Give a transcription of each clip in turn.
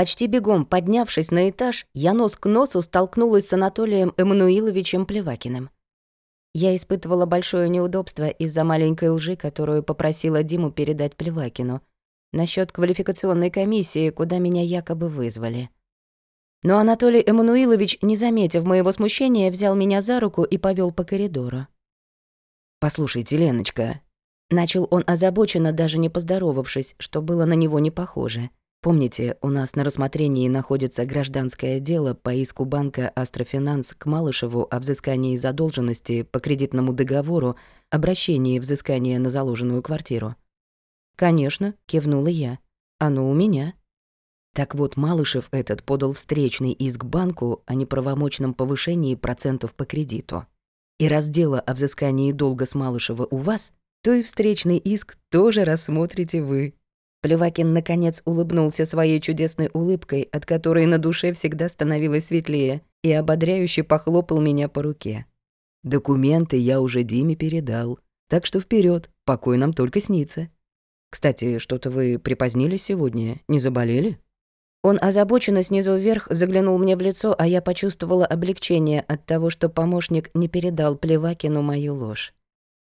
Почти бегом поднявшись на этаж, я нос к носу столкнулась с Анатолием Эммануиловичем Плевакиным. Я испытывала большое неудобство из-за маленькой лжи, которую попросила Диму передать Плевакину, насчет квалификационной комиссии, куда меня якобы вызвали. Но Анатолий Эммануилович, не заметив моего смущения, взял меня за руку и повел по коридору. «Послушайте, Леночка», — начал он озабоченно, даже не поздоровавшись, что было на него не похоже. «Помните, у нас на рассмотрении находится гражданское дело по иску банка «Астрофинанс» к Малышеву о взыскании задолженности по кредитному договору, обращении взыскания на заложенную квартиру?» «Конечно», — кивнула я. «Оно у меня». Так вот, Малышев этот подал встречный иск банку о неправомочном повышении процентов по кредиту. И раз дело о взыскании долга с Малышева у вас, то и встречный иск тоже рассмотрите вы. Плевакин наконец улыбнулся своей чудесной улыбкой, от которой на душе всегда становилось светлее, и ободряюще похлопал меня по руке. «Документы я уже Диме передал, так что вперед, покой нам только снится. Кстати, что-то вы припозднились сегодня, не заболели?» Он озабоченно снизу вверх заглянул мне в лицо, а я почувствовала облегчение от того, что помощник не передал Плевакину мою ложь.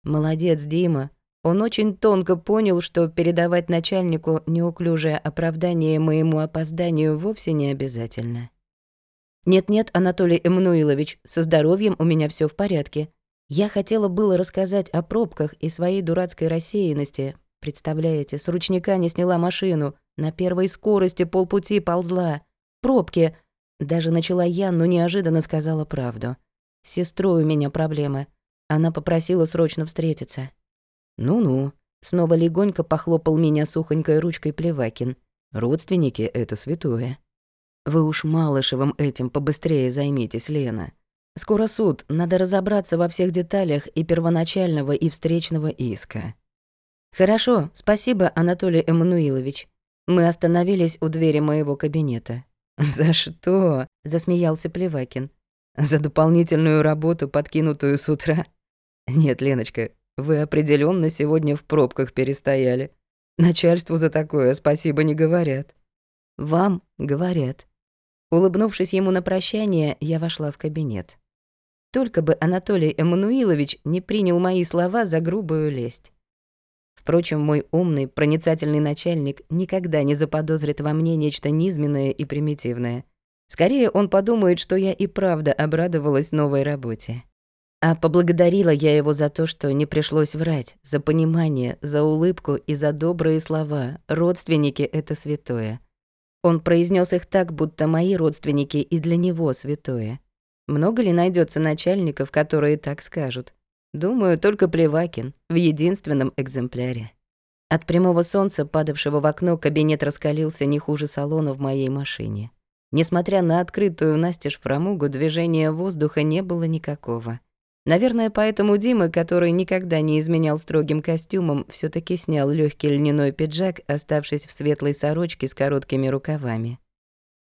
Молодец, Дима. Он очень тонко понял, что передавать начальнику неуклюжее оправдание моему опозданию вовсе не обязательно. «Нет-нет, Анатолий Эммануилович, со здоровьем у меня все в порядке. Я хотела было рассказать о пробках и своей дурацкой рассеянности. Представляете, с ручника не сняла машину, на первой скорости полпути ползла. Пробки. Даже начала я, но неожиданно сказала правду. С сестрой у меня проблемы. Она попросила срочно встретиться. «Ну-ну», — снова легонько похлопал меня сухонькой ручкой Плевакин. «Родственники — это святое. Вы уж Малышевым этим побыстрее займитесь, Лена. Скоро суд, надо разобраться во всех деталях и первоначального, и встречного иска». «Хорошо, спасибо, Анатолий Эммануилович», мы остановились у двери моего кабинета. «За что?» — засмеялся Плевакин. «За дополнительную работу, подкинутую с утра?» «Нет, Леночка, вы определенно сегодня в пробках перестояли. Начальству за такое спасибо не говорят». «Вам говорят». Улыбнувшись ему на прощание, я вошла в кабинет. Только бы Анатолий Эммануилович не принял мои слова за грубую лесть. Впрочем, мой умный, проницательный начальник никогда не заподозрит во мне нечто низменное и примитивное. Скорее, он подумает, что я и правда обрадовалась новой работе. А поблагодарила я его за то, что не пришлось врать, за понимание, за улыбку и за добрые слова. Родственники — это святое. Он произнес их так, будто мои родственники и для него святое. Много ли найдется начальников, которые так скажут? Думаю, только Плевакин, в единственном экземпляре. От прямого солнца, падавшего в окно, кабинет раскалился не хуже салона в моей машине. Несмотря на открытую настежь фрамугу, движения воздуха не было никакого. Наверное, поэтому Дима, который никогда не изменял строгим костюмом, все таки снял легкий льняной пиджак, оставшись в светлой сорочке с короткими рукавами.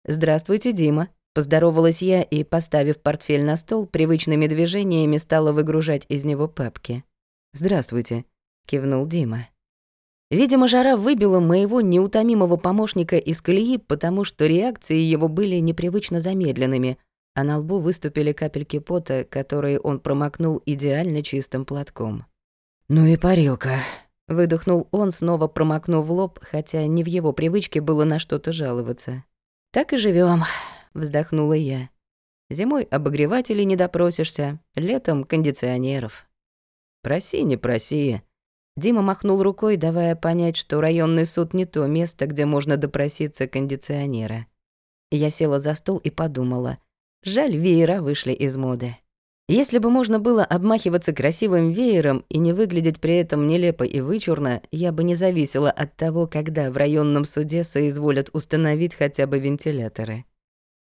«Здравствуйте, Дима», Поздоровалась я и, поставив портфель на стол, привычными движениями стала выгружать из него папки. «Здравствуйте», — кивнул Дима. Видимо, жара выбила моего неутомимого помощника из колеи, потому что реакции его были непривычно замедленными, а на лбу выступили капельки пота, которые он промокнул идеально чистым платком. «Ну и парилка», — выдохнул он, снова промокнув лоб, хотя не в его привычке было на что-то жаловаться. «Так и живем вздохнула я. Зимой обогревателей не допросишься, летом кондиционеров. Проси, не проси. Дима махнул рукой, давая понять, что районный суд не то место, где можно допроситься кондиционера. Я села за стол и подумала. Жаль, веера вышли из моды. Если бы можно было обмахиваться красивым веером и не выглядеть при этом нелепо и вычурно, я бы не зависела от того, когда в районном суде соизволят установить хотя бы вентиляторы.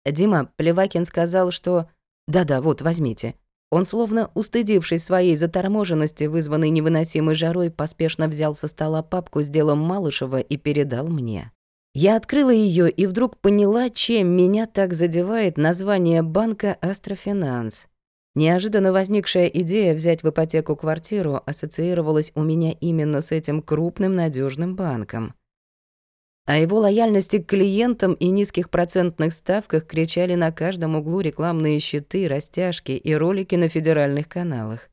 Дима Плевакин сказал, что «Да-да, вот, возьмите». Он, словно устыдившись своей заторможенности, вызванной невыносимой жарой, поспешно взял со стола папку с делом Малышева и передал мне. Я открыла ее и вдруг поняла, чем меня так задевает название банка «Астрофинанс». Неожиданно возникшая идея взять в ипотеку квартиру ассоциировалась у меня именно с этим крупным надежным банком. О его лояльности к клиентам и низких процентных ставках кричали на каждом углу рекламные щиты, растяжки и ролики на федеральных каналах.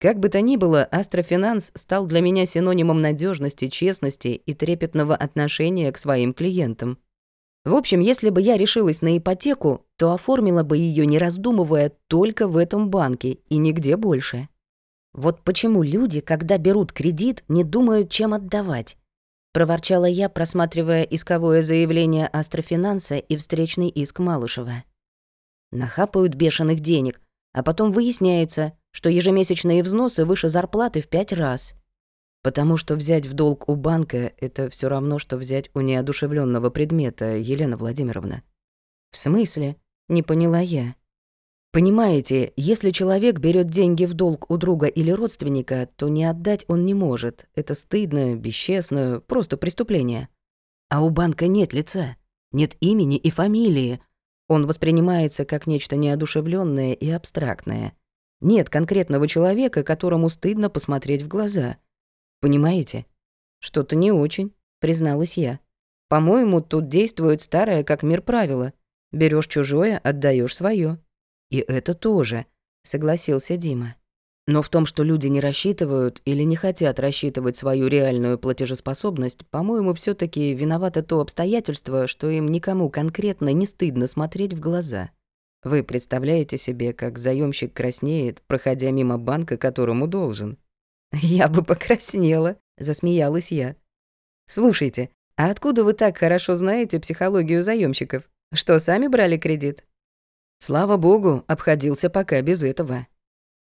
Как бы то ни было, Астрофинанс стал для меня синонимом надежности, честности и трепетного отношения к своим клиентам. В общем, если бы я решилась на ипотеку, то оформила бы ее, не раздумывая, только в этом банке и нигде больше. Вот почему люди, когда берут кредит, не думают, чем отдавать проворчала я, просматривая исковое заявление Астрофинанса и встречный иск Малышева. Нахапают бешеных денег, а потом выясняется, что ежемесячные взносы выше зарплаты в пять раз. Потому что взять в долг у банка — это все равно, что взять у неодушевленного предмета, Елена Владимировна. «В смысле?» — не поняла я. Понимаете, если человек берет деньги в долг у друга или родственника, то не отдать он не может. Это стыдно, бесчестно, просто преступление. А у банка нет лица, нет имени и фамилии. Он воспринимается как нечто неодушевленное и абстрактное. Нет конкретного человека, которому стыдно посмотреть в глаза. Понимаете? Что-то не очень, призналась я. По-моему, тут действует старое как мир правило. Берешь чужое, отдаешь свое. «И это тоже», — согласился Дима. Но в том, что люди не рассчитывают или не хотят рассчитывать свою реальную платежеспособность, по-моему, все таки виновато то обстоятельство, что им никому конкретно не стыдно смотреть в глаза. Вы представляете себе, как заемщик краснеет, проходя мимо банка, которому должен? «Я бы покраснела», — засмеялась я. «Слушайте, а откуда вы так хорошо знаете психологию заемщиков? Что, сами брали кредит?» Слава богу, обходился пока без этого.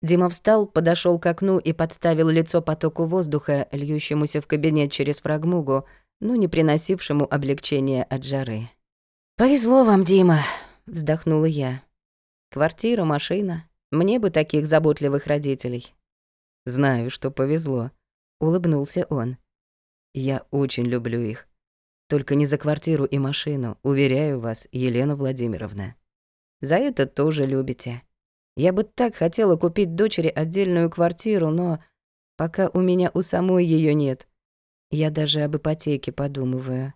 Дима встал, подошел к окну и подставил лицо потоку воздуха, льющемуся в кабинет через фрагмугу, но не приносившему облегчения от жары. «Повезло вам, Дима», — вздохнула я. «Квартира, машина. Мне бы таких заботливых родителей». «Знаю, что повезло», — улыбнулся он. «Я очень люблю их. Только не за квартиру и машину, уверяю вас, Елена Владимировна». За это тоже любите. Я бы так хотела купить дочери отдельную квартиру, но пока у меня у самой ее нет. Я даже об ипотеке подумываю.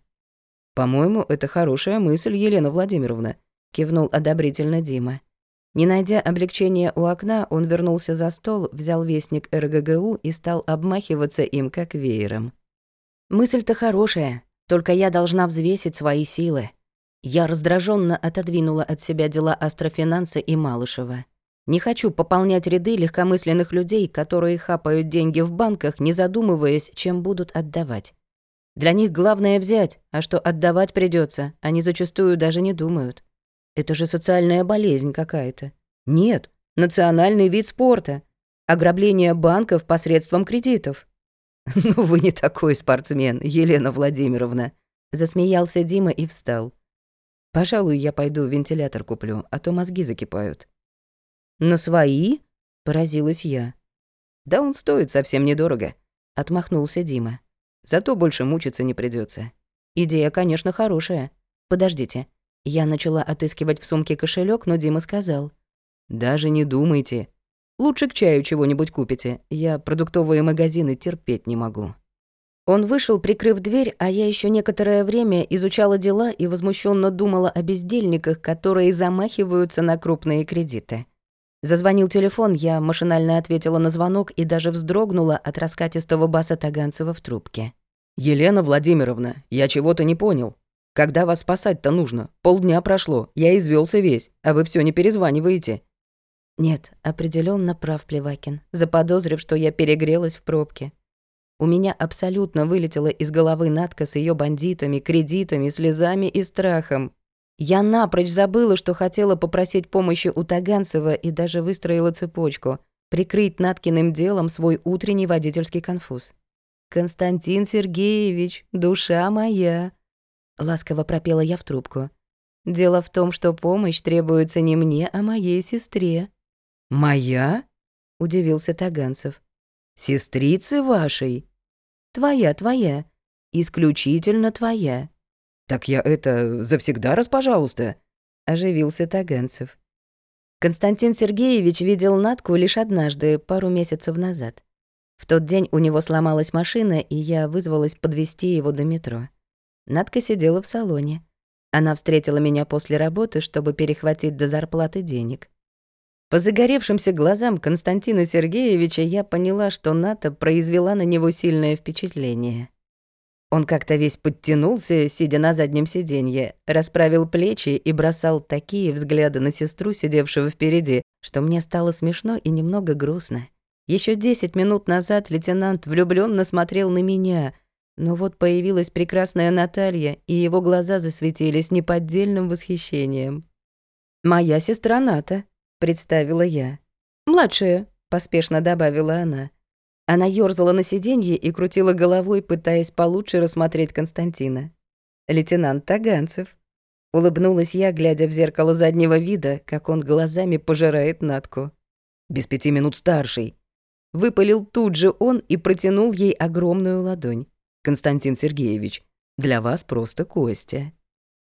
По-моему, это хорошая мысль, Елена Владимировна, кивнул одобрительно Дима. Не найдя облегчения у окна, он вернулся за стол, взял вестник РГГУ и стал обмахиваться им как веером. Мысль-то хорошая, только я должна взвесить свои силы. Я раздраженно отодвинула от себя дела Астрофинанса и Малышева. Не хочу пополнять ряды легкомысленных людей, которые хапают деньги в банках, не задумываясь, чем будут отдавать. Для них главное взять, а что отдавать придется, они зачастую даже не думают. Это же социальная болезнь какая-то. Нет, национальный вид спорта. Ограбление банков посредством кредитов. «Ну вы не такой спортсмен, Елена Владимировна», — засмеялся Дима и встал. Пожалуй, я пойду вентилятор куплю, а то мозги закипают. На свои? Поразилась я. Да он стоит совсем недорого, отмахнулся Дима. Зато больше мучиться не придется. Идея, конечно, хорошая. Подождите. Я начала отыскивать в сумке кошелек, но Дима сказал. «Даже не думайте. Лучше к чаю чего-нибудь купите. Я продуктовые магазины терпеть не могу». Он вышел, прикрыв дверь, а я еще некоторое время изучала дела и возмущенно думала о бездельниках, которые замахиваются на крупные кредиты. Зазвонил телефон, я машинально ответила на звонок и даже вздрогнула от раскатистого баса Таганцева в трубке. «Елена Владимировна, я чего-то не понял. Когда вас спасать-то нужно? Полдня прошло, я извелся весь, а вы все не перезваниваете». Нет, определенно прав Плевакин, заподозрив, что я перегрелась в пробке. У меня абсолютно вылетела из головы Натка с ее бандитами, кредитами, слезами и страхом. Я напрочь забыла, что хотела попросить помощи у Таганцева и даже выстроила цепочку, прикрыть Наткиным делом свой утренний водительский конфуз. «Константин Сергеевич, душа моя!» Ласково пропела я в трубку. «Дело в том, что помощь требуется не мне, а моей сестре». «Моя?» — удивился Таганцев. «Сестрицы вашей?» Твоя, твоя. Исключительно твоя. Так я это завсегда раз, пожалуйста, оживился Таганцев. Константин Сергеевич видел Натку лишь однажды, пару месяцев назад. В тот день у него сломалась машина, и я вызвалась подвести его до метро. Надка сидела в салоне. Она встретила меня после работы, чтобы перехватить до зарплаты денег. По загоревшимся глазам Константина Сергеевича я поняла, что Ната произвела на него сильное впечатление. Он как-то весь подтянулся, сидя на заднем сиденье, расправил плечи и бросал такие взгляды на сестру, сидевшую впереди, что мне стало смешно и немного грустно. Еще десять минут назад лейтенант влюбленно смотрел на меня, но вот появилась прекрасная Наталья, и его глаза засветились неподдельным восхищением. «Моя сестра Ната», — представила я. «Младшая», — поспешно добавила она. Она ёрзала на сиденье и крутила головой, пытаясь получше рассмотреть Константина. «Лейтенант Таганцев». Улыбнулась я, глядя в зеркало заднего вида, как он глазами пожирает Натку. «Без пяти минут старший». Выпалил тут же он и протянул ей огромную ладонь. «Константин Сергеевич, для вас просто Костя».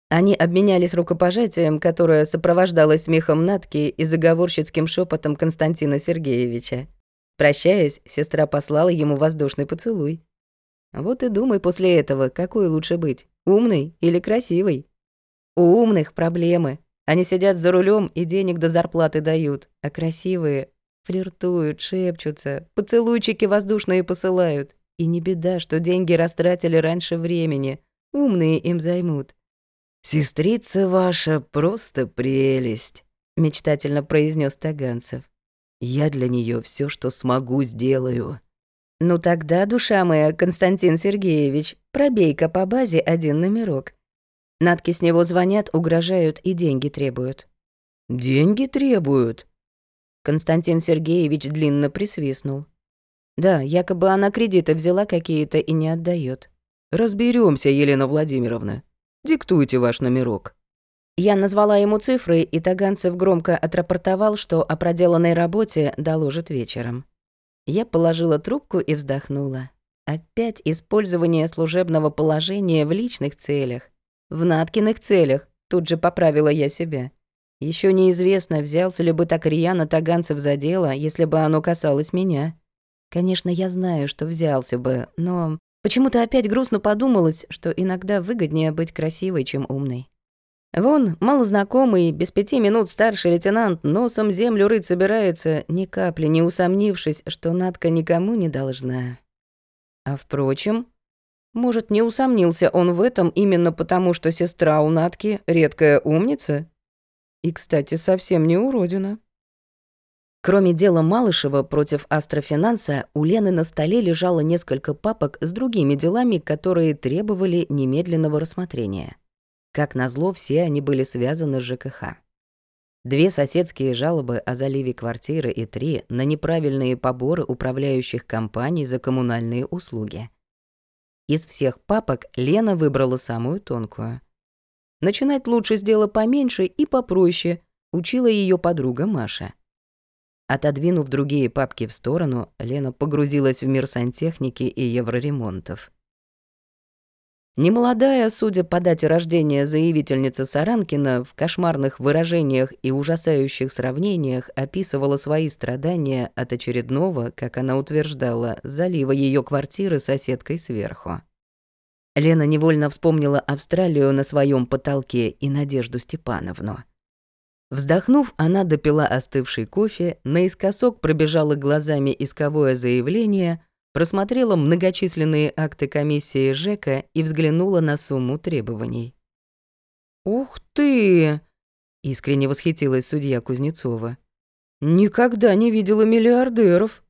Они обменялись рукопожатием, которое сопровождалось смехом Натки и заговорщицким шепотом Константина Сергеевича. Прощаясь, сестра послала ему воздушный поцелуй. Вот и думай после этого, какой лучше быть, умный или красивый. У умных проблемы. Они сидят за рулем и денег до зарплаты дают, а красивые флиртуют, шепчутся, поцелуйчики воздушные посылают. И не беда, что деньги растратили раньше времени. Умные им займут. «Сестрица ваша просто прелесть», — мечтательно произнес Таганцев. Я для нее все, что смогу, сделаю. Ну тогда, душа моя, Константин Сергеевич, пробей-ка по базе один номерок. Надки с него звонят, угрожают и деньги требуют. Деньги требуют? Константин Сергеевич длинно присвистнул. Да, якобы она кредиты взяла какие-то и не отдает. Разберемся, Елена Владимировна. Диктуйте ваш номерок. Я назвала ему цифры, и Таганцев громко отрапортовал, что о проделанной работе доложит вечером. Я положила трубку и вздохнула. Опять использование служебного положения в личных целях. В Наткиных целях, тут же поправила я себя. Еще неизвестно, взялся ли бы так рьяно Таганцев за дело, если бы оно касалось меня. Конечно, я знаю, что взялся бы, но почему-то опять грустно подумалось, что иногда выгоднее быть красивой, чем умной. Вон, малознакомый, без пяти минут старший лейтенант носом землю рыть собирается, ни капли не усомнившись, что Надка никому не должна. А впрочем, может, не усомнился он в этом именно потому, что сестра у Натки редкая умница? И, кстати, совсем не уродина. Кроме дела Малышева против Астрофинанса, у Лены на столе лежало несколько папок с другими делами, которые требовали немедленного рассмотрения. Как назло, все они были связаны с ЖКХ. Две соседские жалобы о заливе квартиры и три на неправильные поборы управляющих компаний за коммунальные услуги. Из всех папок Лена выбрала самую тонкую. Начинать лучше с дела поменьше и попроще, учила ее подруга Маша. Отодвинув другие папки в сторону, Лена погрузилась в мир сантехники и евроремонтов. Немолодая, судя по дате рождения заявительница Саранкина, в кошмарных выражениях и ужасающих сравнениях описывала свои страдания от очередного, как она утверждала, залива ее квартиры соседкой сверху. Лена невольно вспомнила Австралию на своем потолке и Надежду Степановну. Вздохнув, она допила остывший кофе, наискосок пробежала глазами исковое заявление — просмотрела многочисленные акты комиссии ЖЭКа и взглянула на сумму требований. «Ух ты!» — искренне восхитилась судья Кузнецова. «Никогда не видела миллиардеров!»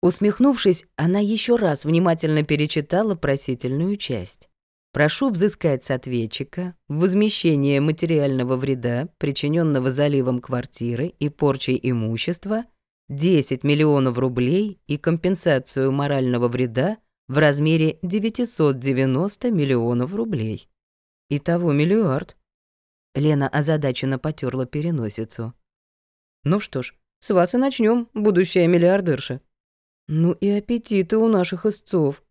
Усмехнувшись, она еще раз внимательно перечитала просительную часть. «Прошу взыскать с ответчика возмещение материального вреда, причиненного заливом квартиры и порчей имущества — 10 миллионов рублей и компенсацию морального вреда в размере 990 миллионов рублей. Итого миллиард. Лена озадаченно потерла переносицу. Ну что ж, с вас и начнем, будущая миллиардерша. Ну и аппетиты у наших истцов.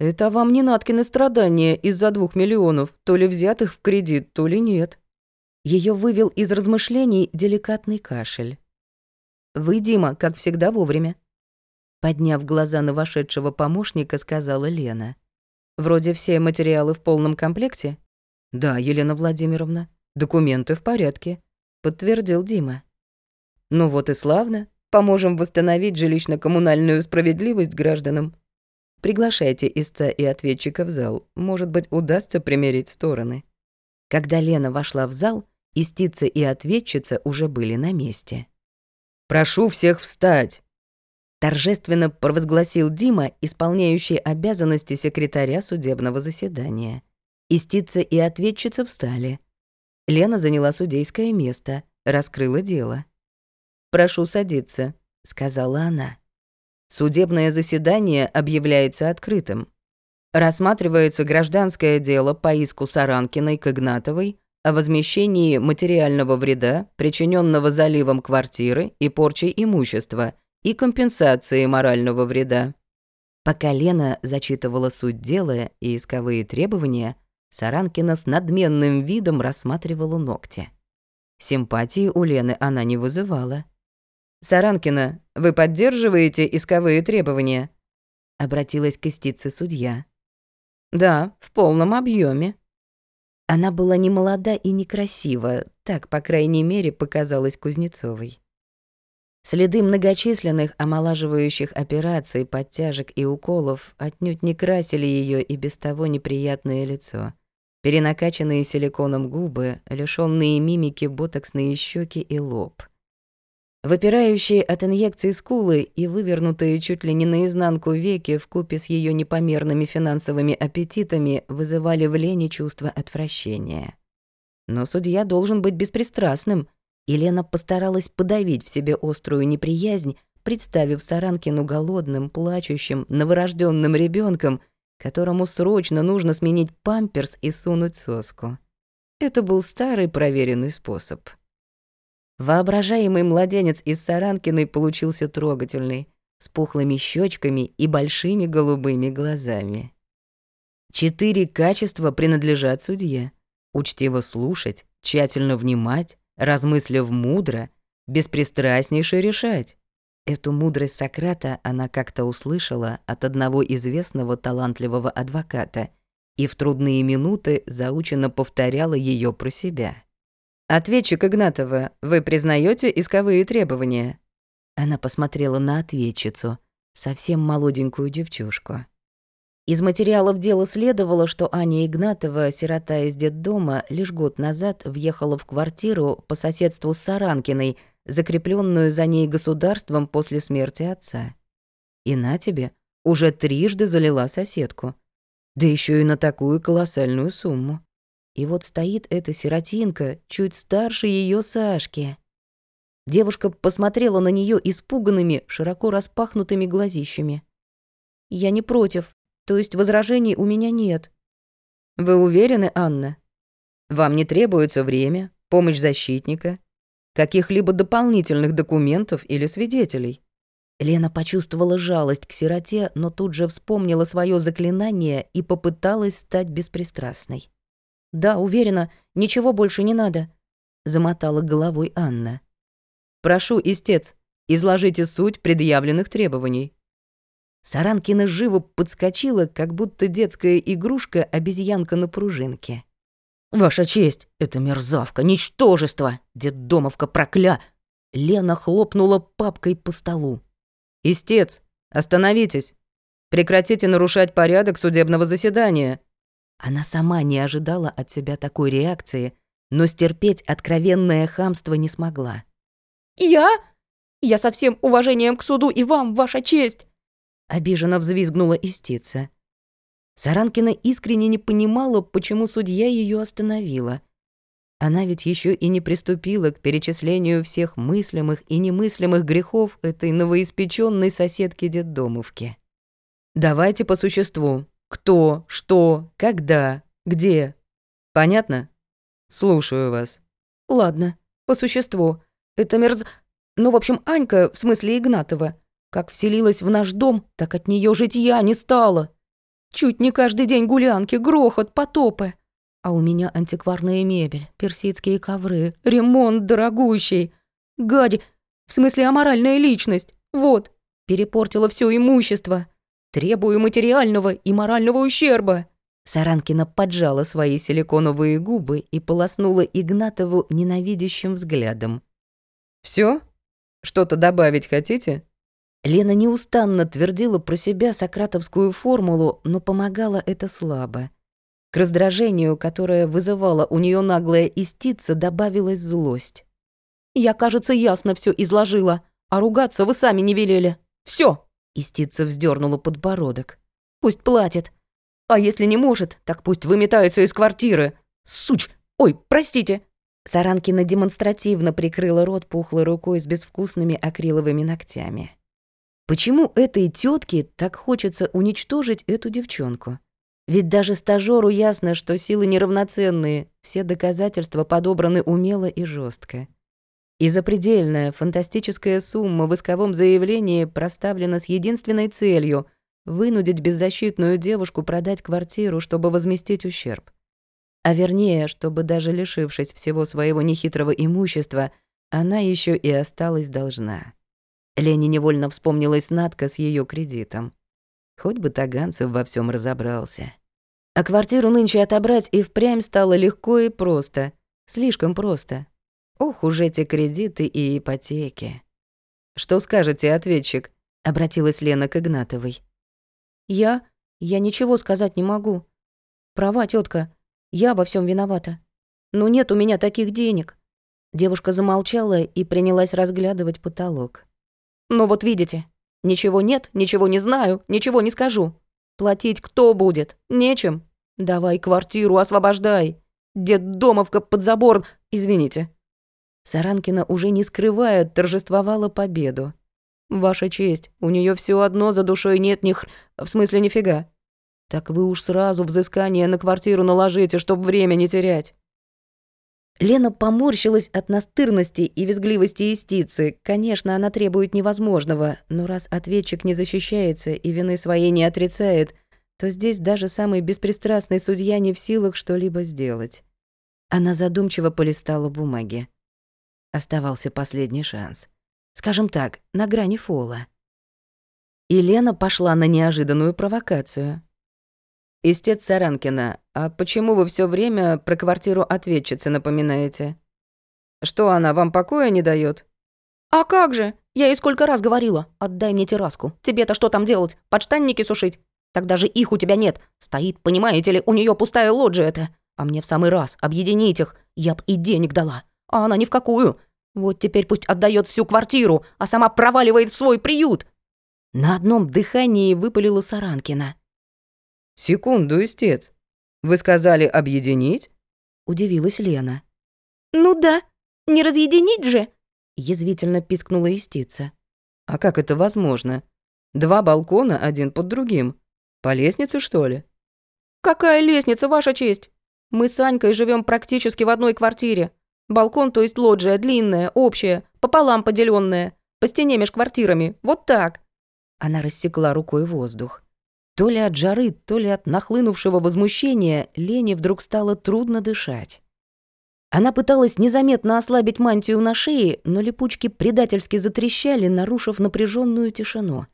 Это вам не Наткины страдания из-за двух миллионов, то ли взятых в кредит, то ли нет. Ее вывел из размышлений деликатный кашель. Вы, Дима, как всегда, вовремя. Подняв глаза на вошедшего помощника, сказала Лена. Вроде все материалы в полном комплекте? Да, Елена Владимировна, документы в порядке, подтвердил Дима. Ну вот и славно. Поможем восстановить жилищно-коммунальную справедливость гражданам. Приглашайте истца и ответчика в зал. Может быть, удастся примирить стороны. Когда Лена вошла в зал, истица и ответчица уже были на месте. «Прошу всех встать!» торжественно провозгласил Дима, исполняющий обязанности секретаря судебного заседания. Истица и ответчица встали. Лена заняла судейское место, раскрыла дело. «Прошу садиться», — сказала она. Судебное заседание объявляется открытым. Рассматривается гражданское дело по иску Саранкиной к Игнатовой о возмещении материального вреда, причиненного заливом квартиры и порчей имущества — и компенсации морального вреда. Пока Лена зачитывала суть дела и исковые требования, Саранкина с надменным видом рассматривала ногти. Симпатии у Лены она не вызывала. «Саранкина, вы поддерживаете исковые требования?» — обратилась к истице судья. «Да, в полном объеме. Она была не молода и некрасива, так, по крайней мере, показалось Кузнецовой. Следы многочисленных омолаживающих операций, подтяжек и уколов отнюдь не красили ее и без того неприятное лицо. Перенакаченные силиконом губы, лишённые мимики ботоксные щеки и лоб. Выпирающие от инъекций скулы и вывернутые чуть ли не наизнанку веки в купе с ее непомерными финансовыми аппетитами вызывали в Лене чувство отвращения. Но судья должен быть беспристрастным — Елена постаралась подавить в себе острую неприязнь, представив Саранкину голодным, плачущим, новорожденным ребенком, которому срочно нужно сменить памперс и сунуть соску. Это был старый проверенный способ. Воображаемый младенец из Саранкиной получился трогательный, с пухлыми щечками и большими голубыми глазами. Четыре качества принадлежат судье. Учтиво слушать, тщательно внимать, размыслив мудро, беспристрастнейше решать. Эту мудрость Сократа она как-то услышала от одного известного талантливого адвоката и в трудные минуты заученно повторяла ее про себя. «Ответчик Игнатова, вы признаете исковые требования?» Она посмотрела на ответчицу, совсем молоденькую девчушку. Из материалов дела следовало, что Аня Игнатова, сирота из детдома, лишь год назад въехала в квартиру по соседству с Саранкиной, закрепленную за ней государством после смерти отца. И на тебе, уже трижды залила соседку. Да еще и на такую колоссальную сумму. И вот стоит эта сиротинка, чуть старше ее Сашки. Девушка посмотрела на нее испуганными, широко распахнутыми глазищами. «Я не против», то есть возражений у меня нет. Вы уверены, Анна? Вам не требуется время, помощь защитника, каких-либо дополнительных документов или свидетелей? Лена почувствовала жалость к сироте, но тут же вспомнила свое заклинание и попыталась стать беспристрастной. «Да, уверена, ничего больше не надо», — замотала головой Анна. «Прошу, истец, изложите суть предъявленных требований». Саранкина живо подскочила, как будто детская игрушка обезьянка на пружинке. «Ваша честь, это мерзавка, ничтожество, детдомовка прокля!» Лена хлопнула папкой по столу. «Истец, остановитесь! Прекратите нарушать порядок судебного заседания!» Она сама не ожидала от себя такой реакции, но стерпеть откровенное хамство не смогла. «Я? Я со всем уважением к суду и вам, ваша честь!» Обиженно взвизгнула истица. Саранкина искренне не понимала, почему судья ее остановила. Она ведь еще и не приступила к перечислению всех мыслимых и немыслимых грехов этой новоиспеченной соседки детдомовки. «Давайте по существу. Кто, что, когда, где. Понятно? Слушаю вас». «Ладно, по существу. Это мерз... Ну, в общем, Анька, в смысле Игнатова, как вселилась в наш дом, так от нее житья не стало. Чуть не каждый день гулянки, грохот, потопы. А у меня антикварная мебель, персидские ковры, ремонт дорогущий. Гади, в смысле аморальная личность, вот, перепортила все имущество. Требую материального и морального ущерба». Саранкина поджала свои силиконовые губы и полоснула Игнатову ненавидящим взглядом. Все? Что-то добавить хотите?» Лена неустанно твердила про себя сократовскую формулу, но помогало это слабо. К раздражению, которое вызывало у нее наглая истица, добавилась злость. «Я, кажется, ясно все изложила, а ругаться вы сами не велели. Все. Истица вздернула подбородок. «Пусть платит. А если не может, так пусть выметаются из квартиры. Суч! Ой, простите!» Саранкина демонстративно прикрыла рот пухлой рукой с безвкусными акриловыми ногтями. Почему этой тетке так хочется уничтожить эту девчонку? Ведь даже стажёру ясно, что силы неравноценные, все доказательства подобраны умело и жестко. И запредельная фантастическая сумма в исковом заявлении проставлена с единственной целью — вынудить беззащитную девушку продать квартиру, чтобы возместить ущерб. А вернее, чтобы даже лишившись всего своего нехитрого имущества, она еще и осталась должна. Лене невольно вспомнилась Надка с ее кредитом. Хоть бы Таганцев во всем разобрался. А квартиру нынче отобрать и впрямь стало легко и просто. Слишком просто. Ох уж эти кредиты и ипотеки. «Что скажете, ответчик?» — обратилась Лена к Игнатовой. «Я? Я ничего сказать не могу. Права, тетка. Я во всем виновата. Но нет у меня таких денег». Девушка замолчала и принялась разглядывать потолок. «Ну вот видите, ничего нет, ничего не знаю, ничего не скажу. Платить кто будет? Нечем. Давай квартиру освобождай. Детдомовка под забор, извините, Саранкина, уже не скрывая, торжествовала победу. «Ваша честь, у нее все одно за душой нет ни хр... в смысле нифига. Так вы уж сразу взыскание на квартиру наложите, чтобы время не терять». Лена поморщилась от настырности и визгливости истицы. Конечно, она требует невозможного, но раз ответчик не защищается и вины своей не отрицает, то здесь даже самый беспристрастный судья не в силах что-либо сделать. Она задумчиво полистала бумаги. Оставался последний шанс. Скажем так, на грани фола. И Лена пошла на неожиданную провокацию. «Истец Саранкина, а почему вы все время про квартиру ответчицы напоминаете? Что, она вам покоя не дает? «А как же? Я ей сколько раз говорила. Отдай мне терраску. Тебе-то что там делать? Подштанники сушить? Тогда же их у тебя нет. Стоит, понимаете ли, у нее пустая лоджия это. А мне в самый раз объединить их. Я б и денег дала а она ни в какую. Вот теперь пусть отдает всю квартиру, а сама проваливает в свой приют». На одном дыхании выпалила Саранкина. «Секунду, истец. Вы сказали объединить?» Удивилась Лена. «Ну да, не разъединить же!» Язвительно пискнула истица. «А как это возможно? Два балкона один под другим. По лестнице, что ли?» «Какая лестница, ваша честь? Мы с Анькой живем практически в одной квартире. Балкон, то есть лоджия, длинная, общая, пополам поделенная, по стене меж квартирами, вот так». Она рассекла рукой воздух. То ли от жары, то ли от нахлынувшего возмущения Лене вдруг стало трудно дышать. Она пыталась незаметно ослабить мантию на шее, но липучки предательски затрещали, нарушив напряженную тишину.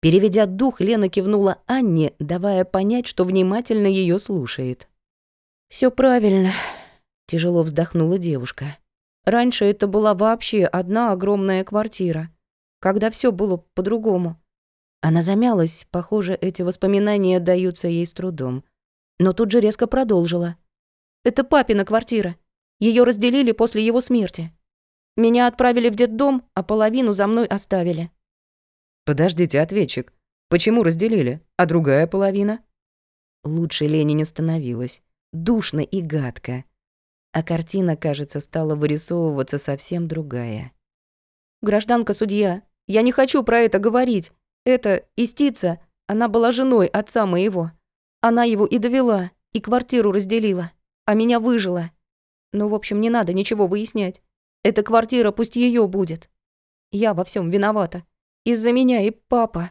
Переведя дух, Лена кивнула Анне, давая понять, что внимательно ее слушает. Все правильно», Тяжело вздохнула девушка. Раньше это была вообще одна огромная квартира, когда все было по-другому. Она замялась, похоже, эти воспоминания даются ей с трудом. Но тут же резко продолжила. «Это папина квартира. Ее разделили после его смерти. Меня отправили в детдом, а половину за мной оставили». «Подождите, ответчик. Почему разделили? А другая половина?» Лучше Лене не становилась. Душно и гадко а картина, кажется, стала вырисовываться совсем другая. «Гражданка-судья, я не хочу про это говорить. Это истица, она была женой отца моего. Она его и довела, и квартиру разделила, а меня выжила. Ну, в общем, не надо ничего выяснять. Эта квартира пусть ее будет. Я во всем виновата. Из-за меня и папа».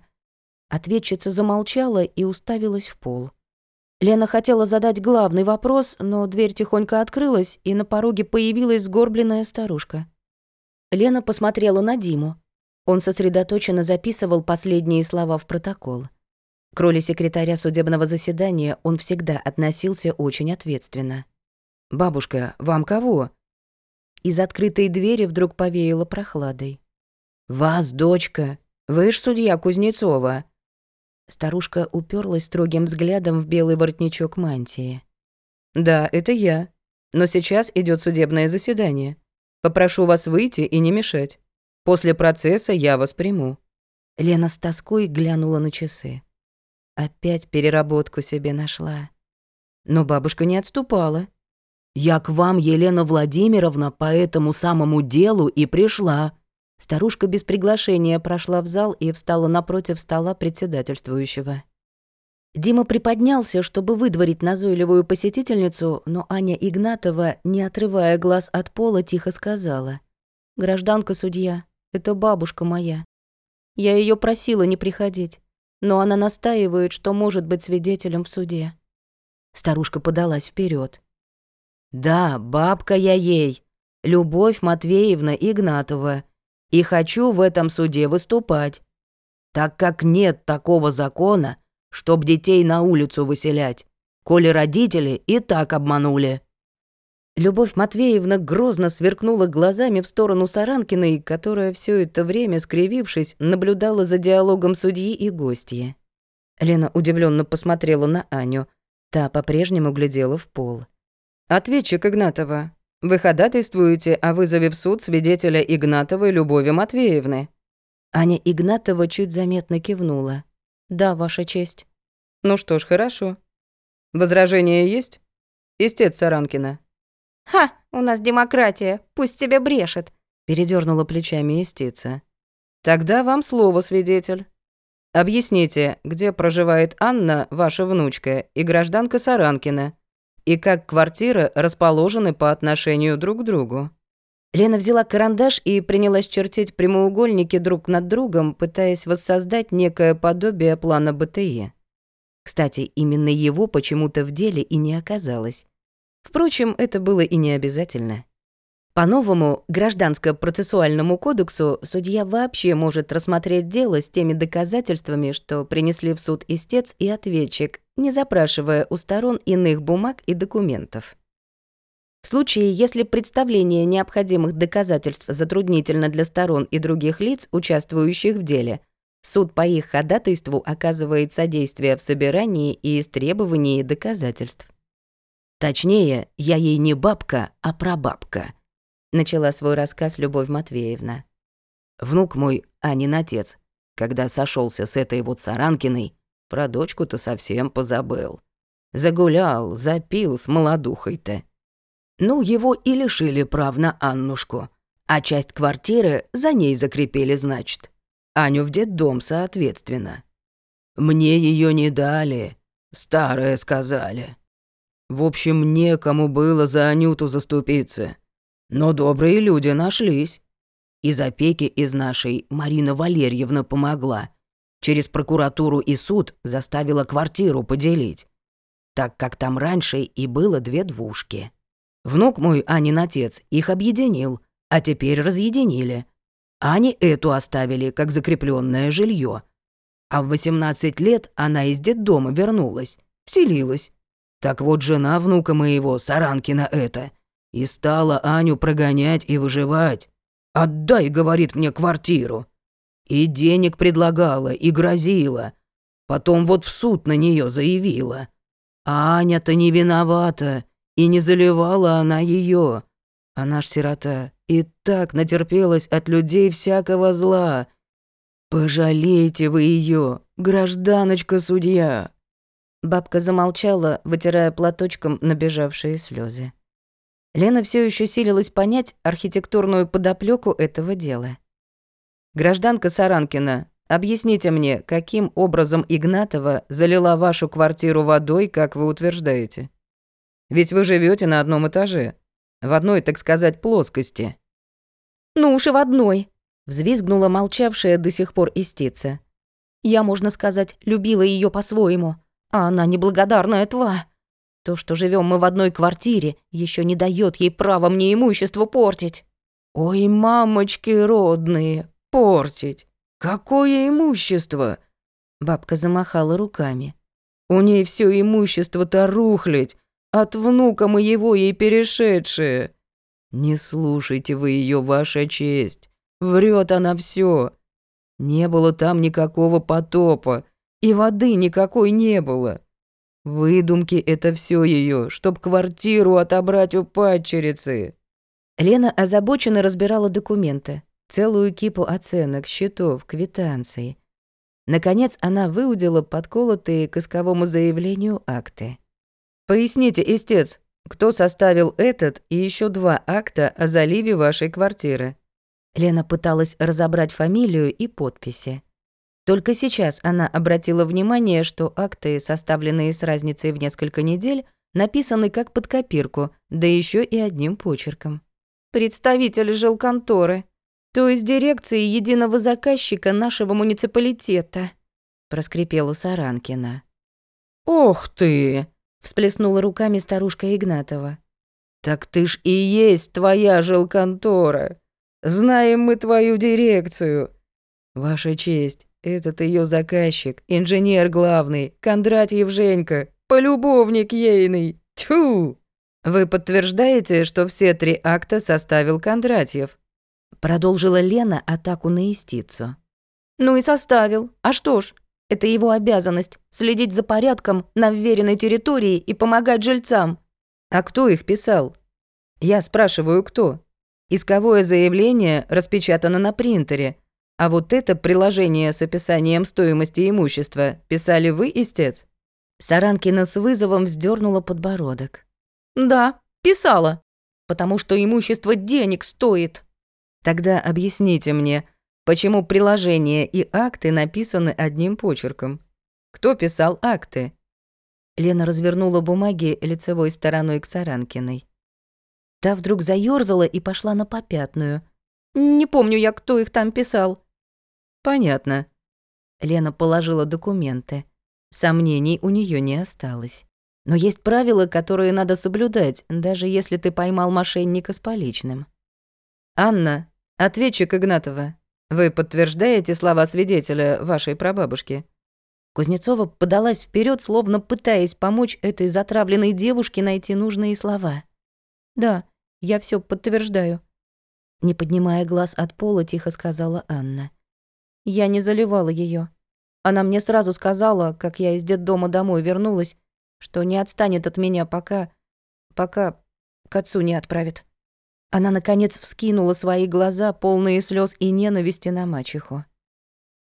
Ответчица замолчала и уставилась в пол. Лена хотела задать главный вопрос, но дверь тихонько открылась, и на пороге появилась сгорбленная старушка. Лена посмотрела на Диму. Он сосредоточенно записывал последние слова в протокол. К роли секретаря судебного заседания он всегда относился очень ответственно. «Бабушка, вам кого?» Из открытой двери вдруг повеяло прохладой. «Вас, дочка! Вы ж судья Кузнецова!» Старушка уперлась строгим взглядом в белый воротничок мантии. «Да, это я. Но сейчас идет судебное заседание. Попрошу вас выйти и не мешать. После процесса я вас приму». Лена с тоской глянула на часы. Опять переработку себе нашла. Но бабушка не отступала. «Я к вам, Елена Владимировна, по этому самому делу и пришла». Старушка без приглашения прошла в зал и встала напротив стола председательствующего. Дима приподнялся, чтобы выдворить назойливую посетительницу, но Аня Игнатова, не отрывая глаз от пола, тихо сказала. «Гражданка-судья, это бабушка моя. Я ее просила не приходить, но она настаивает, что может быть свидетелем в суде». Старушка подалась вперед. «Да, бабка я ей, Любовь Матвеевна Игнатова, и хочу в этом суде выступать, так как нет такого закона, чтоб детей на улицу выселять, коли родители и так обманули». Любовь Матвеевна грозно сверкнула глазами в сторону Саранкиной, которая все это время, скривившись, наблюдала за диалогом судьи и гостья. Лена удивленно посмотрела на Аню. Та по-прежнему глядела в пол. «Ответчик Игнатова, вы ходатайствуете о вызове в суд свидетеля Игнатовой Любови Матвеевны?» Аня Игнатова чуть заметно кивнула. «Да, Ваша честь». «Ну что ж, хорошо. Возражения есть? Истец Саранкина». «Ха, у нас демократия, пусть тебе брешет», — передернула плечами истица. «Тогда вам слово, свидетель. Объясните, где проживает Анна, ваша внучка, и гражданка Саранкина, и как квартиры расположены по отношению друг к другу. Лена взяла карандаш и принялась чертить прямоугольники друг над другом, пытаясь воссоздать некое подобие плана БТИ. Кстати, именно его почему-то в деле и не оказалось. Впрочем, это было и не обязательно. По новому гражданско-процессуальному кодексу судья вообще может рассмотреть дело с теми доказательствами, что принесли в суд истец и ответчик, не запрашивая у сторон иных бумаг и документов. В случае, если представление необходимых доказательств затруднительно для сторон и других лиц, участвующих в деле, суд по их ходатайству оказывает содействие в собирании и истребовании доказательств. Точнее, я ей не бабка, а прабабка, начала свой рассказ Любовь Матвеевна. Внук мой, Анин отец, когда сошелся с этой вот Саранкиной, про дочку-то совсем позабыл. Загулял, запил с молодухой-то. Ну, его и лишили прав на Аннушку, а часть квартиры за ней закрепили, значит. Аню в детдом, соответственно. Мне ее не дали, старое сказали. В общем, некому было за Анюту заступиться. Но добрые люди нашлись. Из опеки из нашей Марина Валерьевна помогла. Через прокуратуру и суд заставила квартиру поделить. Так как там раньше и было две двушки. Внук мой, Анин отец, их объединил, а теперь разъединили. Ане эту оставили, как закрепленное жилье. А в 18 лет она из детдома вернулась, вселилась. Так вот жена внука моего, Саранкина эта, и стала Аню прогонять и выживать. «Отдай, — говорит мне, — квартиру». И денег предлагала, и грозила. Потом вот в суд на нее заявила. А Аня-то не виновата, и не заливала она ее. Она ж сирота и так натерпелась от людей всякого зла. Пожалейте вы ее, гражданочка-судья. Бабка замолчала, вытирая платочком набежавшие слезы. Лена все еще силилась понять архитектурную подоплеку этого дела. «Гражданка Саранкина, объясните мне, каким образом Игнатова залила вашу квартиру водой, как вы утверждаете?» Ведь вы живете на одном этаже. В одной, так сказать, плоскости». «Ну уж и в одной», — взвизгнула молчавшая до сих пор истица. «Я, можно сказать, любила ее по-своему, а она неблагодарная тва. То, что живем мы в одной квартире, еще не дает ей права мне имущество портить». «Ой, мамочки родные, портить! Какое имущество! Бабка замахала руками. «У ней все имущество-то рухлить, от внука моего ей перешедшее. Не слушайте вы ее, ваша честь. Врет она все. Не было там никакого потопа, и воды никакой не было. Выдумки это все ее, чтоб квартиру отобрать у падчерицы. Лена озабоченно разбирала документы, целую кипу оценок, счетов, квитанций. Наконец она выудила подколотые к исковому заявлению акты. «Поясните, истец, кто составил этот и еще два акта о заливе вашей квартиры?» Лена пыталась разобрать фамилию и подписи. Только сейчас она обратила внимание, что акты, составленные с разницей в несколько недель, написаны как под копирку, да еще и одним почерком. «Представитель жилконторы, то есть дирекции единого заказчика нашего муниципалитета», проскрипела Саранкина. «Ох ты!» — всплеснула руками старушка Игнатова. «Так ты ж и есть твоя жилконтора. Знаем мы твою дирекцию. Ваша честь, этот ее заказчик, инженер главный, Кондратьев Женька, полюбовник ейный. Тьфу! Вы подтверждаете, что все три акта составил Кондратьев? Продолжила Лена атаку на истицу. Ну и составил. А что ж, это его обязанность — следить за порядком на вверенной территории и помогать жильцам. А кто их писал? Я спрашиваю, кто? Исковое заявление распечатано на принтере, а вот это приложение с описанием стоимости имущества писали вы, истец?» Саранкина с вызовом вздернула подбородок. «Да, писала, потому что имущество денег стоит». «Тогда объясните мне, почему приложение и акты написаны одним почерком? Кто писал акты?» Лена развернула бумаги лицевой стороной к Саранкиной. Та вдруг заёрзала и пошла на попятную. «Не помню я, кто их там писал. Понятно. Лена положила документы. Сомнений у нее не осталось. Но есть правила, которые надо соблюдать, даже если ты поймал мошенника с поличным. «Анна, ответчик Игнатова, вы подтверждаете слова свидетеля вашей прабабушки?» Кузнецова подалась вперед, словно пытаясь помочь этой затравленной девушке найти нужные слова. «Да, я все подтверждаю», — не поднимая глаз от пола, тихо сказала Анна. Я не заливала ее. Она мне сразу сказала, как я из детдома домой вернулась, что не отстанет от меня, пока... пока к отцу не отправит. Она, наконец, вскинула свои глаза, полные слез и ненависти на мачеху.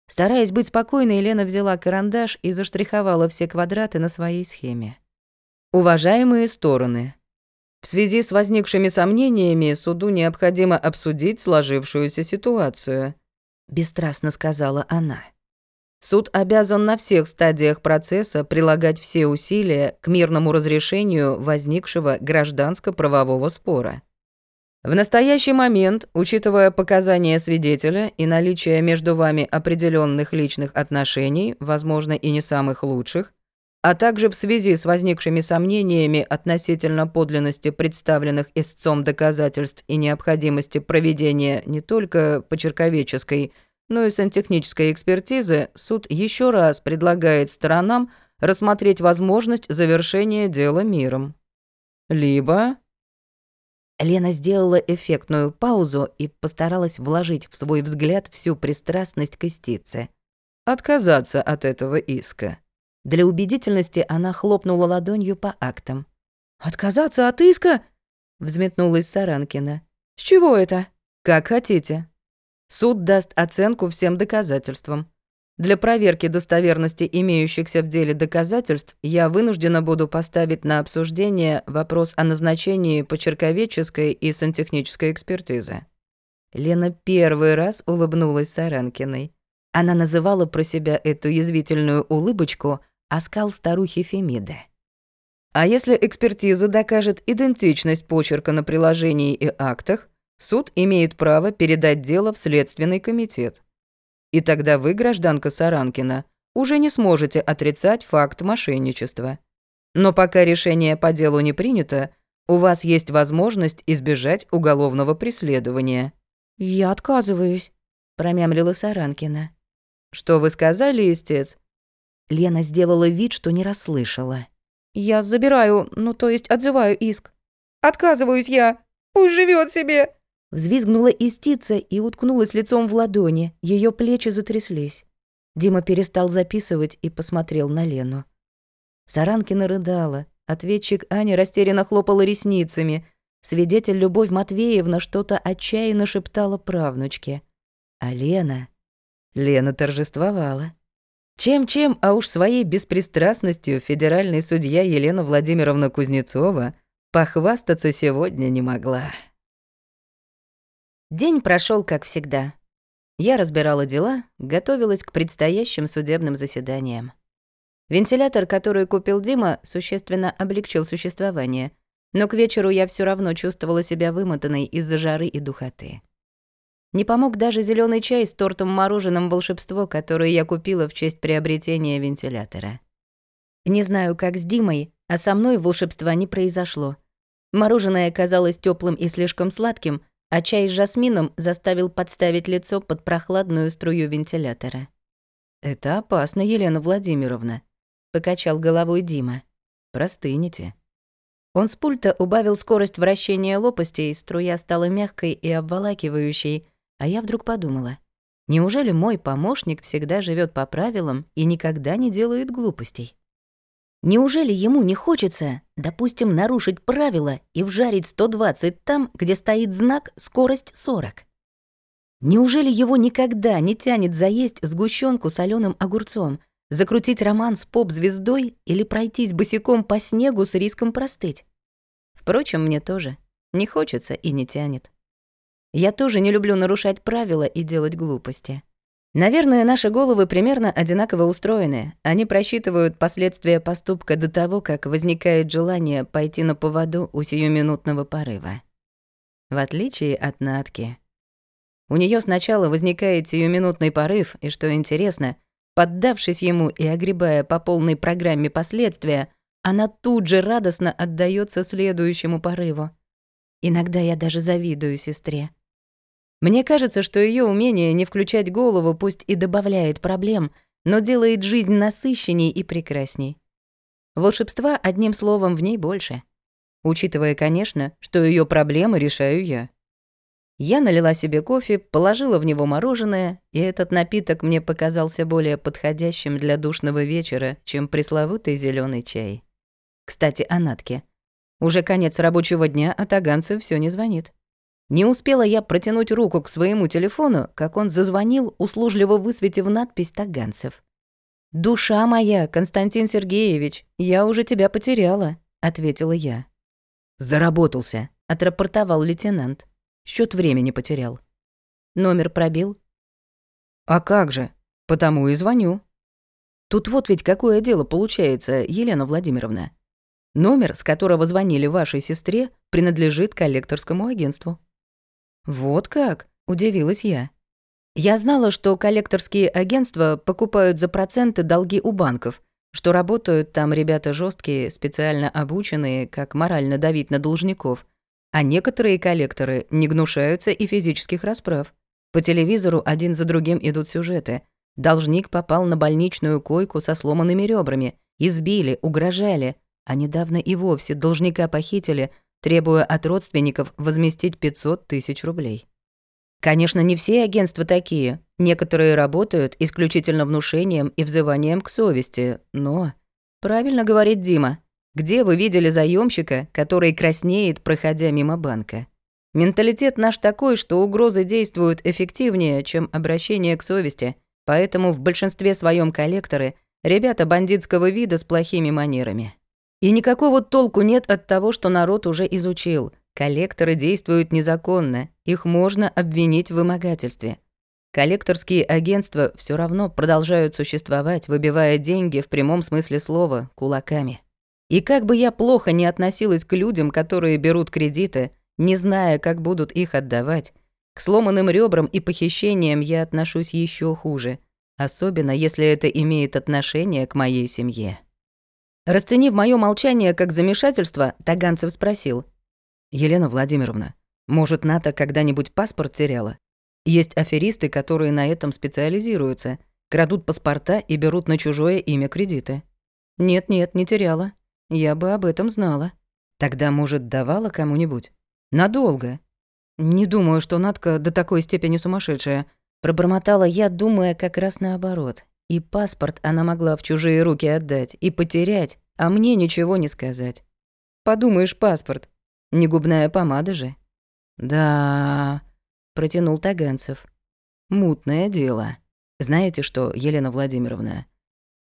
Стараясь быть спокойной, Елена взяла карандаш и заштриховала все квадраты на своей схеме. «Уважаемые стороны, в связи с возникшими сомнениями суду необходимо обсудить сложившуюся ситуацию», бесстрастно сказала она. Суд обязан на всех стадиях процесса прилагать все усилия к мирному разрешению возникшего гражданско-правового спора. В настоящий момент, учитывая показания свидетеля и наличие между вами определенных личных отношений, возможно, и не самых лучших, а также в связи с возникшими сомнениями относительно подлинности представленных истцом доказательств и необходимости проведения не только почерковеческой, но и сантехнической экспертизы, суд еще раз предлагает сторонам рассмотреть возможность завершения дела миром. Либо... Лена сделала эффектную паузу и постаралась вложить в свой взгляд всю пристрастность к истице. Отказаться от этого иска. Для убедительности она хлопнула ладонью по актам. «Отказаться от иска?» — взметнулась Саранкина. «С чего это?» «Как хотите. Суд даст оценку всем доказательствам. Для проверки достоверности имеющихся в деле доказательств я вынуждена буду поставить на обсуждение вопрос о назначении почерковедческой и сантехнической экспертизы». Лена первый раз улыбнулась Саранкиной. Она называла про себя эту язвительную улыбочку оскал старухи Фемиды. А если экспертиза докажет идентичность почерка на приложении и актах, суд имеет право передать дело в Следственный комитет. И тогда вы, гражданка Саранкина, уже не сможете отрицать факт мошенничества. Но пока решение по делу не принято, у вас есть возможность избежать уголовного преследования. «Я отказываюсь», — промямлила Саранкина. «Что вы сказали, истец?» Лена сделала вид, что не расслышала. «Я забираю, ну то есть отзываю иск. Отказываюсь я. Пусть живет себе!» Взвизгнула истица и уткнулась лицом в ладони. Ее плечи затряслись. Дима перестал записывать и посмотрел на Лену. Саранкина рыдала. Ответчик Аня растерянно хлопала ресницами. Свидетель Любовь Матвеевна что-то отчаянно шептала правнучке. А Лена... Лена торжествовала. Чем-чем, а уж своей беспристрастностью федеральный судья Елена Владимировна Кузнецова похвастаться сегодня не могла. День прошел как всегда. Я разбирала дела, готовилась к предстоящим судебным заседаниям. Вентилятор, который купил Дима, существенно облегчил существование, но к вечеру я все равно чувствовала себя вымотанной из-за жары и духоты. Не помог даже зеленый чай с тортом-мороженым волшебство, которое я купила в честь приобретения вентилятора. Не знаю, как с Димой, а со мной волшебства не произошло. Мороженое казалось теплым и слишком сладким, а чай с жасмином заставил подставить лицо под прохладную струю вентилятора. «Это опасно, Елена Владимировна», — покачал головой Дима. «Простынете». Он с пульта убавил скорость вращения лопастей, струя стала мягкой и обволакивающей, а я вдруг подумала, неужели мой помощник всегда живет по правилам и никогда не делает глупостей? Неужели ему не хочется, допустим, нарушить правила и вжарить 120 там, где стоит знак «скорость 40»? Неужели его никогда не тянет заесть сгущенку соленым огурцом, закрутить роман с поп-звездой или пройтись босиком по снегу с риском простыть? Впрочем, мне тоже. Не хочется и не тянет. Я тоже не люблю нарушать правила и делать глупости. Наверное, наши головы примерно одинаково устроены. Они просчитывают последствия поступка до того, как возникает желание пойти на поводу у сиюминутного порыва. В отличие от Натки. У нее сначала возникает сиюминутный порыв, и, что интересно, поддавшись ему и огребая по полной программе последствия, она тут же радостно отдается следующему порыву. Иногда я даже завидую сестре. Мне кажется, что ее умение не включать голову пусть и добавляет проблем, но делает жизнь насыщенней и прекрасней. Волшебства, одним словом, в ней больше. Учитывая, конечно, что ее проблемы решаю я. Я налила себе кофе, положила в него мороженое, и этот напиток мне показался более подходящим для душного вечера, чем пресловутый зеленый чай. Кстати, о Натке. Уже конец рабочего дня, а Таганцев все не звонит. Не успела я протянуть руку к своему телефону, как он зазвонил, услужливо высветив надпись «Таганцев». «Душа моя, Константин Сергеевич, я уже тебя потеряла», — ответила я. «Заработался», — отрапортовал лейтенант. Счет времени потерял. Номер пробил. «А как же? Потому и звоню». Тут вот ведь какое дело получается, Елена Владимировна. Номер, с которого звонили вашей сестре, принадлежит коллекторскому агентству. «Вот как?» – удивилась я. Я знала, что коллекторские агентства покупают за проценты долги у банков, что работают там ребята жесткие, специально обученные, как морально давить на должников, а некоторые коллекторы не гнушаются и физических расправ. По телевизору один за другим идут сюжеты. Должник попал на больничную койку со сломанными ребрами, избили, угрожали, а недавно и вовсе должника похитили – требуя от родственников возместить 500 тысяч рублей. Конечно, не все агентства такие. Некоторые работают исключительно внушением и взыванием к совести, но... Правильно говорит Дима. Где вы видели заемщика, который краснеет, проходя мимо банка? Менталитет наш такой, что угрозы действуют эффективнее, чем обращение к совести, поэтому в большинстве своем коллекторы — ребята бандитского вида с плохими манерами. И никакого толку нет от того, что народ уже изучил. Коллекторы действуют незаконно, их можно обвинить в вымогательстве. Коллекторские агентства все равно продолжают существовать, выбивая деньги в прямом смысле слова кулаками. И как бы я плохо не относилась к людям, которые берут кредиты, не зная, как будут их отдавать, к сломанным ребрам и похищениям я отношусь еще хуже, особенно если это имеет отношение к моей семье. Расценив моё молчание как замешательство, Таганцев спросил. «Елена Владимировна, может, Ната когда-нибудь паспорт теряла? Есть аферисты, которые на этом специализируются. Крадут паспорта и берут на чужое имя кредиты. Нет-нет, не теряла. Я бы об этом знала. Тогда, может, давала кому-нибудь? Надолго. Не думаю, что Надка до такой степени сумасшедшая. Пробормотала я, думая как раз наоборот. И паспорт она могла в чужие руки отдать и потерять, а мне ничего не сказать. Подумаешь, паспорт. Не губная помада же. Да, протянул Таганцев. Мутное дело. Знаете что, Елена Владимировна?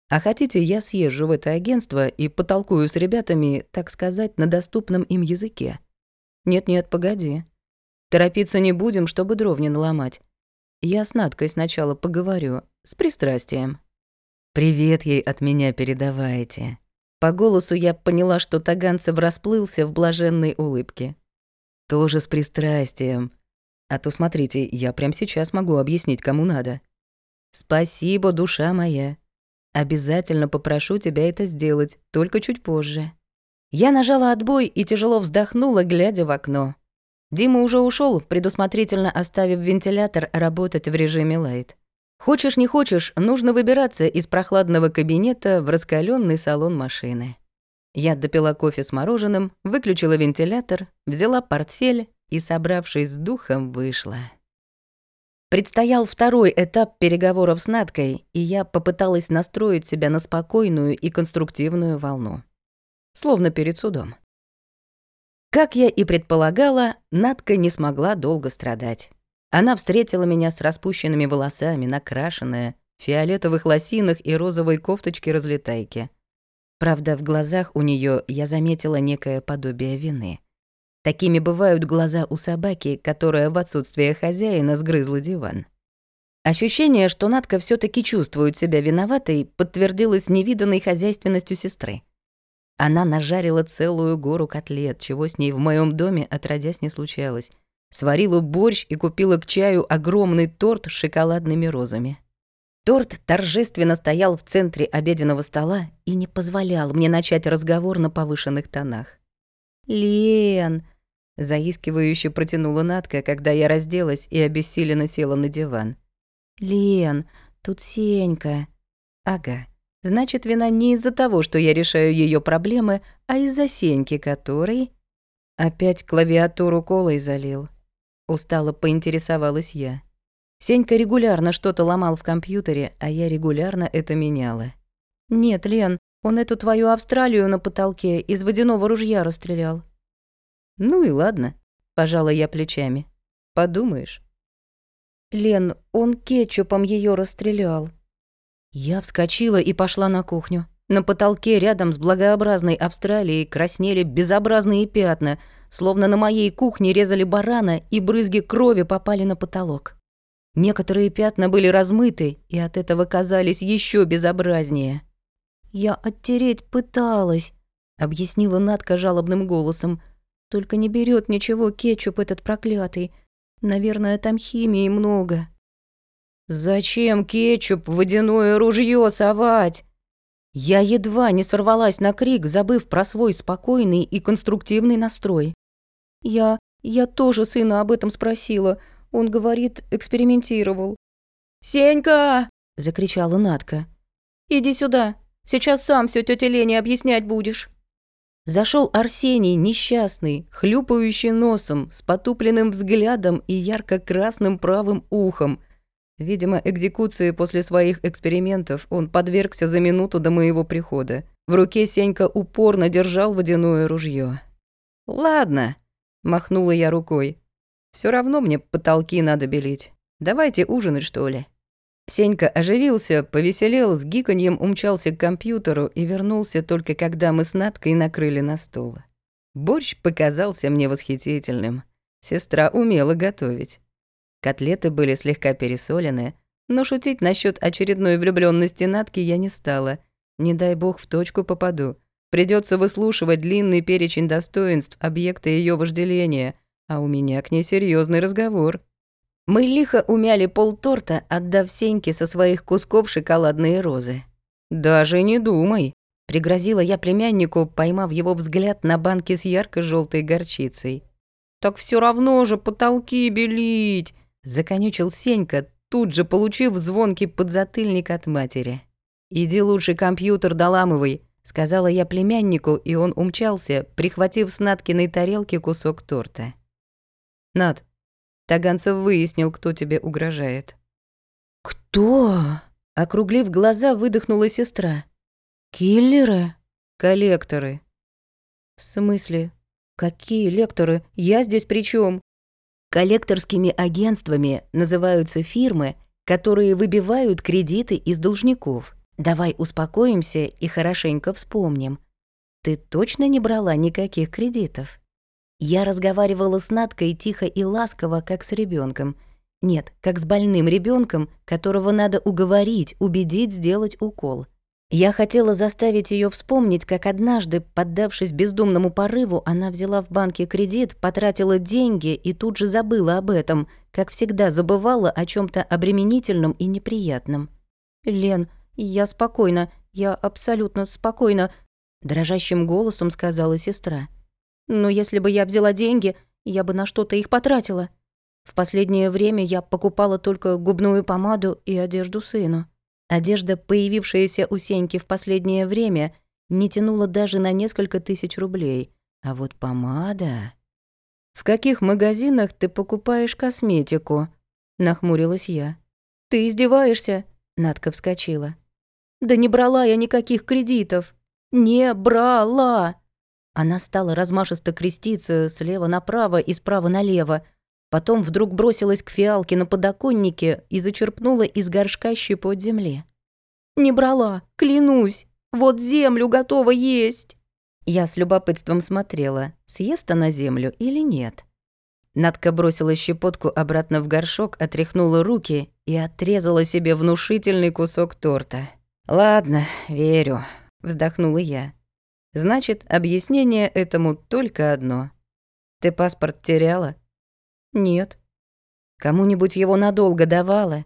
А хотите, я съезжу в это агентство и потолкую с ребятами, так сказать, на доступном им языке? Нет-нет, погоди. Торопиться не будем, чтобы дров не наломать. Я с Надкой сначала поговорю, с пристрастием. Привет ей от меня передавайте. По голосу я поняла, что Таганцев расплылся в блаженной улыбке. Тоже с пристрастием. А то смотрите, я прямо сейчас могу объяснить, кому надо. Спасибо, душа моя. Обязательно попрошу тебя это сделать, только чуть позже. Я нажала отбой и тяжело вздохнула, глядя в окно. Дима уже ушел, предусмотрительно оставив вентилятор работать в режиме лайт. Хочешь не хочешь, нужно выбираться из прохладного кабинета в раскаленный салон машины. Я допила кофе с мороженым, выключила вентилятор, взяла портфель и, собравшись с духом, вышла. Предстоял второй этап переговоров с Надкой, и я попыталась настроить себя на спокойную и конструктивную волну. Словно перед судом. Как я и предполагала, Надка не смогла долго страдать. Она встретила меня с распущенными волосами, накрашенная, в фиолетовых лосинах и розовой кофточке-разлетайке. Правда, в глазах у нее я заметила некое подобие вины. Такими бывают глаза у собаки, которая в отсутствие хозяина сгрызла диван. Ощущение, что Надка все таки чувствует себя виноватой, подтвердилось невиданной хозяйственностью сестры. Она нажарила целую гору котлет, чего с ней в моем доме отродясь не случалось, сварила борщ и купила к чаю огромный торт с шоколадными розами. Торт торжественно стоял в центре обеденного стола и не позволял мне начать разговор на повышенных тонах. «Лен!» — заискивающе протянула Натка, когда я разделась и обессиленно села на диван. «Лен, тут Сенька». «Ага, значит, вина не из-за того, что я решаю ее проблемы, а из-за Сеньки, который...» Опять клавиатуру колой залил. Устало поинтересовалась я. Сенька регулярно что-то ломал в компьютере, а я регулярно это меняла. «Нет, Лен, он эту твою Австралию на потолке из водяного ружья расстрелял». «Ну и ладно», — пожала я плечами. «Подумаешь». «Лен, он кетчупом ее расстрелял». Я вскочила и пошла на кухню. На потолке рядом с благообразной Австралией краснели безобразные пятна, словно на моей кухне резали барана, и брызги крови попали на потолок. Некоторые пятна были размыты и от этого казались еще безобразнее. «Я оттереть пыталась», — объяснила Надка жалобным голосом. «Только не берет ничего кетчуп этот проклятый. Наверное, там химии много». «Зачем кетчуп в водяное ружье совать?» Я едва не сорвалась на крик, забыв про свой спокойный и конструктивный настрой. «Я... я тоже сына об этом спросила. Он говорит, экспериментировал». «Сенька!» — закричала Натка. «Иди сюда. Сейчас сам все тете Лене объяснять будешь». Зашел Арсений, несчастный, хлюпающий носом, с потупленным взглядом и ярко-красным правым ухом — Видимо, экзекуции после своих экспериментов он подвергся за минуту до моего прихода. В руке Сенька упорно держал водяное ружье. «Ладно», — махнула я рукой. Все равно мне потолки надо белить. Давайте ужинать, что ли». Сенька оживился, повеселел, с гиканьем умчался к компьютеру и вернулся только когда мы с Надкой накрыли на стол. Борщ показался мне восхитительным. Сестра умела готовить. Котлеты были слегка пересолены, но шутить насчет очередной влюбленности Натки я не стала. Не дай бог в точку попаду. Придется выслушивать длинный перечень достоинств объекта ее вожделения, а у меня к ней серьезный разговор. Мы лихо умяли пол торта, отдав Сеньке со своих кусков шоколадные розы. «Даже не думай», — пригрозила я племяннику, поймав его взгляд на банке с ярко желтой горчицей. «Так все равно же потолки белить», Законючил Сенька, тут же получив звонкий подзатыльник от матери. «Иди лучше компьютер доламывай», — сказала я племяннику, и он умчался, прихватив с Наткиной тарелки кусок торта. «Над, Таганцев выяснил, кто тебе угрожает». «Кто?» — округлив глаза, выдохнула сестра. «Киллеры?» «Коллекторы». «В смысле? Какие лекторы? Я здесь при чем? Коллекторскими агентствами называются фирмы, которые выбивают кредиты из должников. Давай успокоимся и хорошенько вспомним. Ты точно не брала никаких кредитов? Я разговаривала с Надкой тихо и ласково, как с ребенком. Нет, как с больным ребенком, которого надо уговорить, убедить сделать укол. Я хотела заставить ее вспомнить, как однажды, поддавшись бездумному порыву, она взяла в банке кредит, потратила деньги и тут же забыла об этом, как всегда забывала о чем то обременительном и неприятном. «Лен, я спокойна, я абсолютно спокойна», — дрожащим голосом сказала сестра. «Но если бы я взяла деньги, я бы на что-то их потратила. В последнее время я покупала только губную помаду и одежду сыну». Одежда, появившаяся у Сеньки в последнее время, не тянула даже на несколько тысяч рублей. А вот помада... «В каких магазинах ты покупаешь косметику?» — нахмурилась я. «Ты издеваешься?» — Надка вскочила. «Да не брала я никаких кредитов. Не брала!» Она стала размашисто креститься слева направо и справа налево, Потом вдруг бросилась к фиалке на подоконнике и зачерпнула из горшка щепот земли. «Не брала, клянусь! Вот землю готова есть!» Я с любопытством смотрела, съест она землю или нет. Надка бросила щепотку обратно в горшок, отряхнула руки и отрезала себе внушительный кусок торта. «Ладно, верю», — вздохнула я. «Значит, объяснение этому только одно. Ты паспорт теряла?» Нет. Кому-нибудь его надолго давала?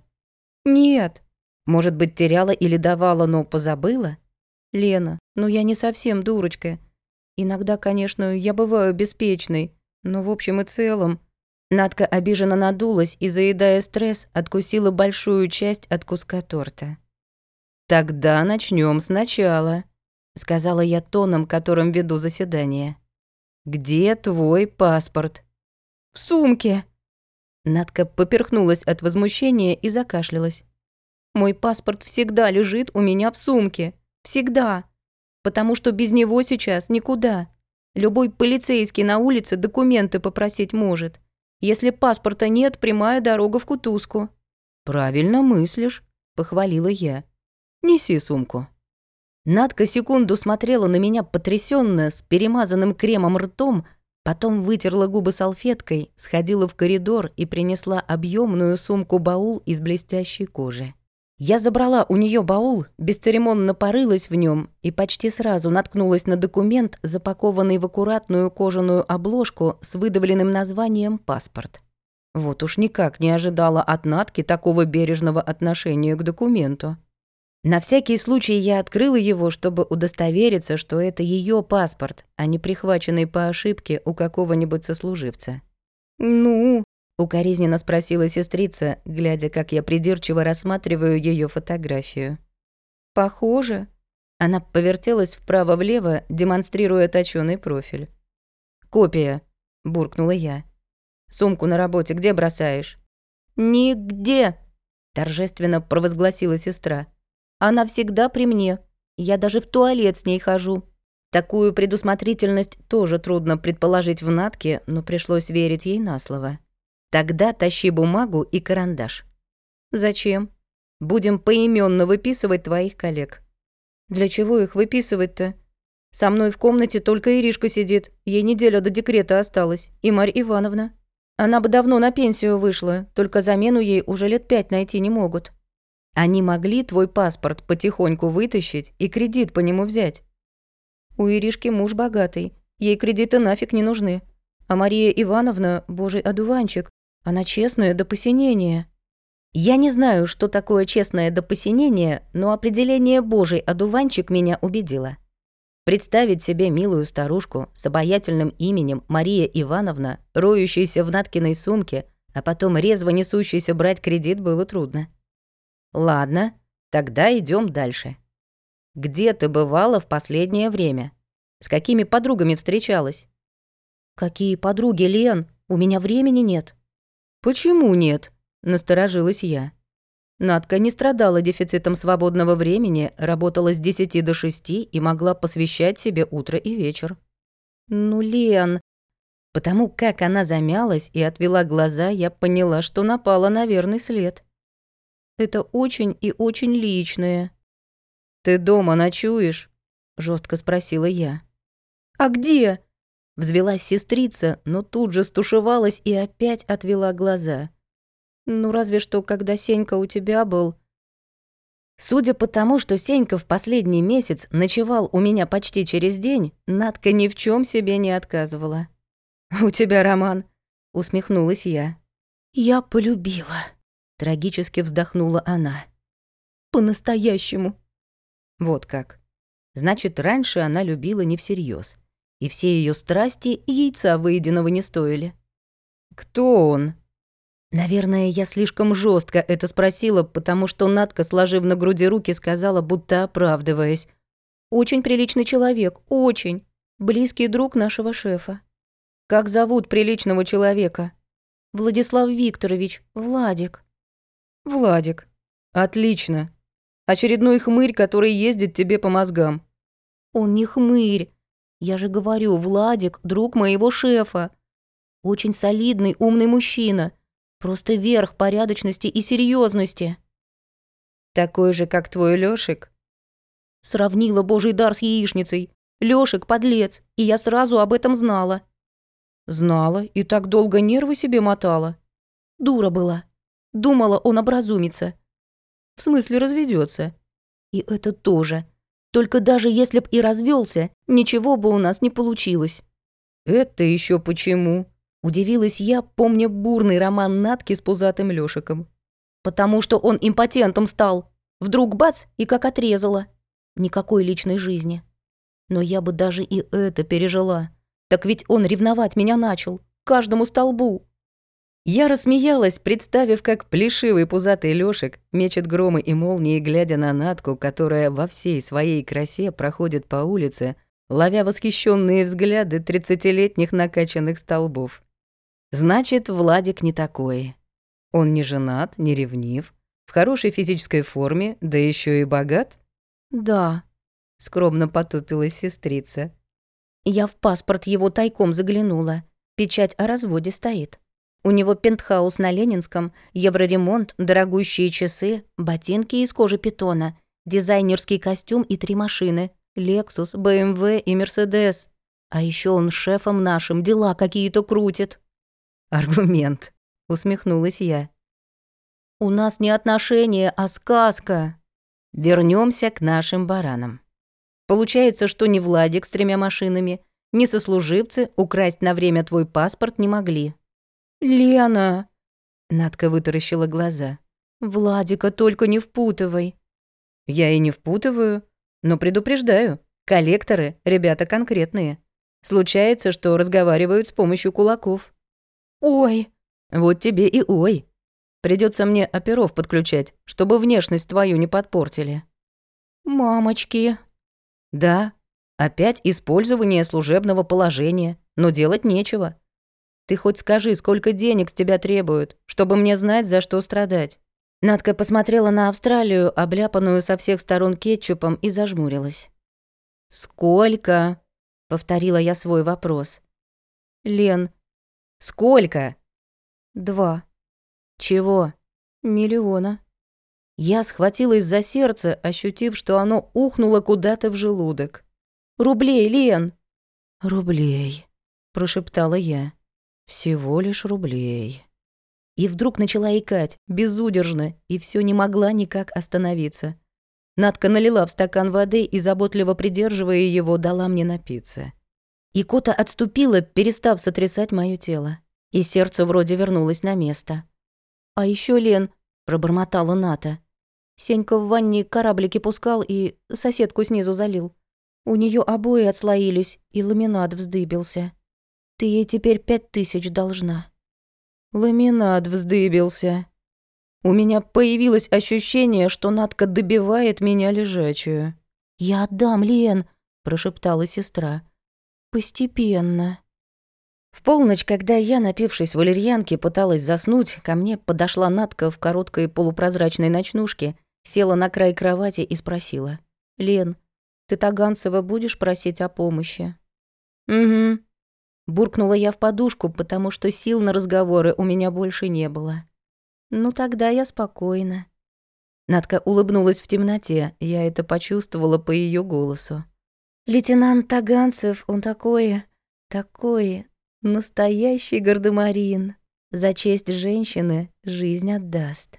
Нет. Может быть, теряла или давала, но позабыла? Лена, ну я не совсем дурочка. Иногда, конечно, я бываю беспечной, но в общем и целом... Надка обиженно надулась и, заедая стресс, откусила большую часть от куска торта. «Тогда начнем сначала», — сказала я тоном, которым веду заседание. «Где твой паспорт?» В сумке!» Надка поперхнулась от возмущения и закашлялась. «Мой паспорт всегда лежит у меня в сумке. Всегда. Потому что без него сейчас никуда. Любой полицейский на улице документы попросить может. Если паспорта нет, прямая дорога в кутузку». «Правильно мыслишь», — похвалила я. «Неси сумку». Надка секунду смотрела на меня потрясенно, с перемазанным кремом ртом, Потом вытерла губы салфеткой, сходила в коридор и принесла объемную сумку-баул из блестящей кожи. Я забрала у нее баул, бесцеремонно порылась в нем и почти сразу наткнулась на документ, запакованный в аккуратную кожаную обложку с выдавленным названием «Паспорт». Вот уж никак не ожидала от Натки такого бережного отношения к документу. На всякий случай я открыла его, чтобы удостовериться, что это ее паспорт, а не прихваченный по ошибке у какого-нибудь сослуживца. «Ну?» — укоризненно спросила сестрица, глядя, как я придирчиво рассматриваю ее фотографию. «Похоже». Она повертелась вправо-влево, демонстрируя точёный профиль. «Копия», — буркнула я. «Сумку на работе где бросаешь?» «Нигде», — торжественно провозгласила сестра. Она всегда при мне. Я даже в туалет с ней хожу. Такую предусмотрительность тоже трудно предположить в Натке, но пришлось верить ей на слово. Тогда тащи бумагу и карандаш. Зачем? Будем поименно выписывать твоих коллег. Для чего их выписывать-то? Со мной в комнате только Иришка сидит. Ей неделя до декрета осталась. И Марь Ивановна. Она бы давно на пенсию вышла, только замену ей уже лет пять найти не могут. Они могли твой паспорт потихоньку вытащить и кредит по нему взять. У Иришки муж богатый, ей кредиты нафиг не нужны. А Мария Ивановна, божий одуванчик, она честная до посинения. Я не знаю, что такое честное до посинения, но определение «божий одуванчик» меня убедило. Представить себе милую старушку с обаятельным именем Мария Ивановна, роющейся в Наткиной сумке, а потом резво несущийся брать кредит было трудно. Ладно, тогда идем дальше. Где ты бывала в последнее время? С какими подругами встречалась? Какие подруги, Лен? У меня времени нет. Почему нет? Насторожилась я. Надка не страдала дефицитом свободного времени, работала с 10 до 6 и могла посвящать себе утро и вечер. Ну, Лен, Потому как она замялась и отвела глаза, я поняла, что напала на верный след. Это очень и очень личное. «Ты дома ночуешь?» — жестко спросила я. «А где?» — взвелась сестрица, но тут же стушевалась и опять отвела глаза. «Ну, разве что, когда Сенька у тебя был...» Судя по тому, что Сенька в последний месяц ночевал у меня почти через день, Надка ни в чем себе не отказывала. «У тебя роман», — усмехнулась я. «Я полюбила», — трагически вздохнула она. «По-настоящему». Вот как. Значит, раньше она любила не всерьез, и все ее страсти яйца выеденного не стоили. «Кто он?» Наверное, я слишком жестко это спросила, потому что Надка, сложив на груди руки, сказала, будто оправдываясь. «Очень приличный человек, очень. Близкий друг нашего шефа». Как зовут приличного человека? Владислав Викторович, Владик. Владик. Отлично. Очередной хмырь, который ездит тебе по мозгам. Он не хмырь. Я же говорю, Владик, друг моего шефа. Очень солидный, умный мужчина. Просто верх порядочности и серьезности. Такой же, как твой Лёшик? Сравнила божий дар с яичницей. Лёшик подлец, и я сразу об этом знала. Знала и так долго нервы себе мотала. Дура была. Думала, он образумится. В смысле разведется. И это тоже. Только даже если б и развелся, ничего бы у нас не получилось. Это еще почему? Удивилась я, помня бурный роман Натки с пузатым Лёшиком. Потому что он импотентом стал. Вдруг бац, и как отрезала. Никакой личной жизни. Но я бы даже и это пережила. Так ведь он ревновать меня начал. Каждому столбу. Я рассмеялась, представив, как плешивый пузатый Лёшек мечет громы и молнии, глядя на Натку, которая во всей своей красе проходит по улице, ловя восхищенные взгляды тридцатилетних накачанных столбов. Значит, Владик не такой. Он не женат, не ревнив, в хорошей физической форме, да еще и богат? Да, скромно потупилась сестрица. Я в паспорт его тайком заглянула. Печать о разводе стоит. У него пентхаус на Ленинском, евроремонт, дорогущие часы, ботинки из кожи питона, дизайнерский костюм и три машины. Lexus, BMW и Mercedes. А еще он шефом нашим дела какие-то крутит. Аргумент, усмехнулась я. У нас не отношения, а сказка. Вернемся к нашим баранам. Получается, что ни Владик с тремя машинами, ни сослуживцы украсть на время твой паспорт не могли. «Лена!» Надка вытаращила глаза. «Владика только не впутывай». «Я и не впутываю, но предупреждаю. Коллекторы — ребята конкретные. Случается, что разговаривают с помощью кулаков». «Ой!» «Вот тебе и ой. Придется мне оперов подключать, чтобы внешность твою не подпортили». «Мамочки!» Да, опять использование служебного положения, но делать нечего. Ты хоть скажи, сколько денег с тебя требуют, чтобы мне знать, за что страдать. Надка посмотрела на Австралию, обляпанную со всех сторон кетчупом, и зажмурилась. «Сколько?» — повторила я свой вопрос. «Лен». «Сколько?» «Два». «Чего?» «Миллиона». Я схватилась за сердце, ощутив, что оно ухнуло куда-то в желудок. «Рублей, Лен!» «Рублей», — прошептала я. «Всего лишь рублей». И вдруг начала икать, безудержно, и все не могла никак остановиться. Надка налила в стакан воды и, заботливо придерживая его, дала мне напиться. Икота отступила, перестав сотрясать мое тело. И сердце вроде вернулось на место. «А еще Лен», — пробормотала Ната, Сенька в ванне кораблики пускал и соседку снизу залил. У нее обои отслоились, и ламинат вздыбился. Ты ей теперь пять тысяч должна». Ламинат вздыбился. У меня появилось ощущение, что Надка добивает меня лежачую. «Я отдам, Лен», — прошептала сестра. «Постепенно». В полночь, когда я, напившись валерьянки, пыталась заснуть, ко мне подошла Надка в короткой полупрозрачной ночнушке, села на край кровати и спросила. «Лен, ты Таганцева будешь просить о помощи?» «Угу». Буркнула я в подушку, потому что сил на разговоры у меня больше не было. «Ну тогда я спокойна». Надка улыбнулась в темноте, я это почувствовала по ее голосу. «Лейтенант Таганцев, он такой, такой, настоящий гардемарин. За честь женщины жизнь отдаст».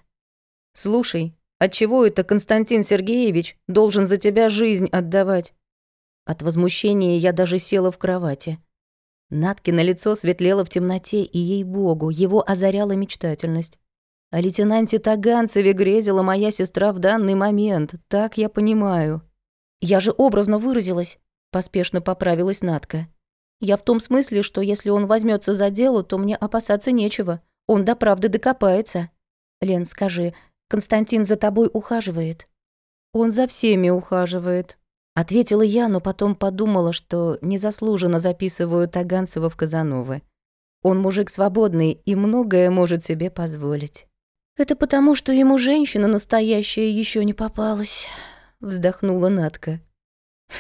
«Слушай, отчего это Константин Сергеевич должен за тебя жизнь отдавать?» От возмущения я даже села в кровати. Наткино лицо светлело в темноте, и, ей-богу, его озаряла мечтательность. О лейтенанте Таганцеве грезила моя сестра в данный момент, так я понимаю. Я же образно выразилась, поспешно поправилась Натка. Я в том смысле, что если он возьмется за дело, то мне опасаться нечего. Он до правды докопается. Лен, скажи, Константин за тобой ухаживает? Он за всеми ухаживает, ответила я, но потом подумала, что незаслуженно записываю Таганцева в Казановы. Он мужик свободный и многое может себе позволить. «Это потому, что ему женщина настоящая еще не попалась», — вздохнула Натка.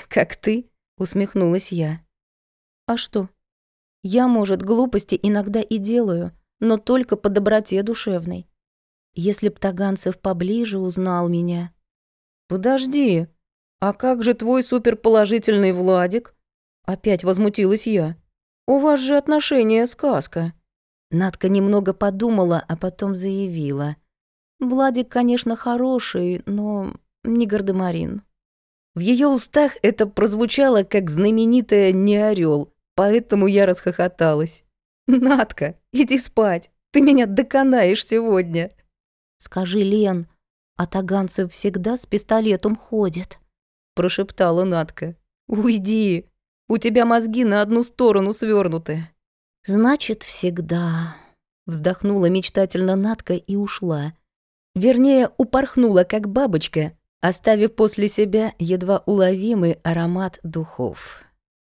«Как ты?» — усмехнулась я. «А что? Я, может, глупости иногда и делаю, но только по доброте душевной. Если б Таганцев поближе узнал меня...» «Подожди, а как же твой суперположительный Владик?» Опять возмутилась я. «У вас же отношения сказка». Надка немного подумала, а потом заявила. «Владик, конечно, хороший, но не гардемарин». В ее устах это прозвучало как знаменитое «не орел, поэтому я расхохоталась. «Надка, иди спать, ты меня доконаешь сегодня». «Скажи, Лен, а Таганцев всегда с пистолетом ходит?» Прошептала Надка. «Уйди, у тебя мозги на одну сторону свернуты». «Значит, всегда», — вздохнула мечтательно Натка и ушла. Вернее, упорхнула, как бабочка, оставив после себя едва уловимый аромат духов.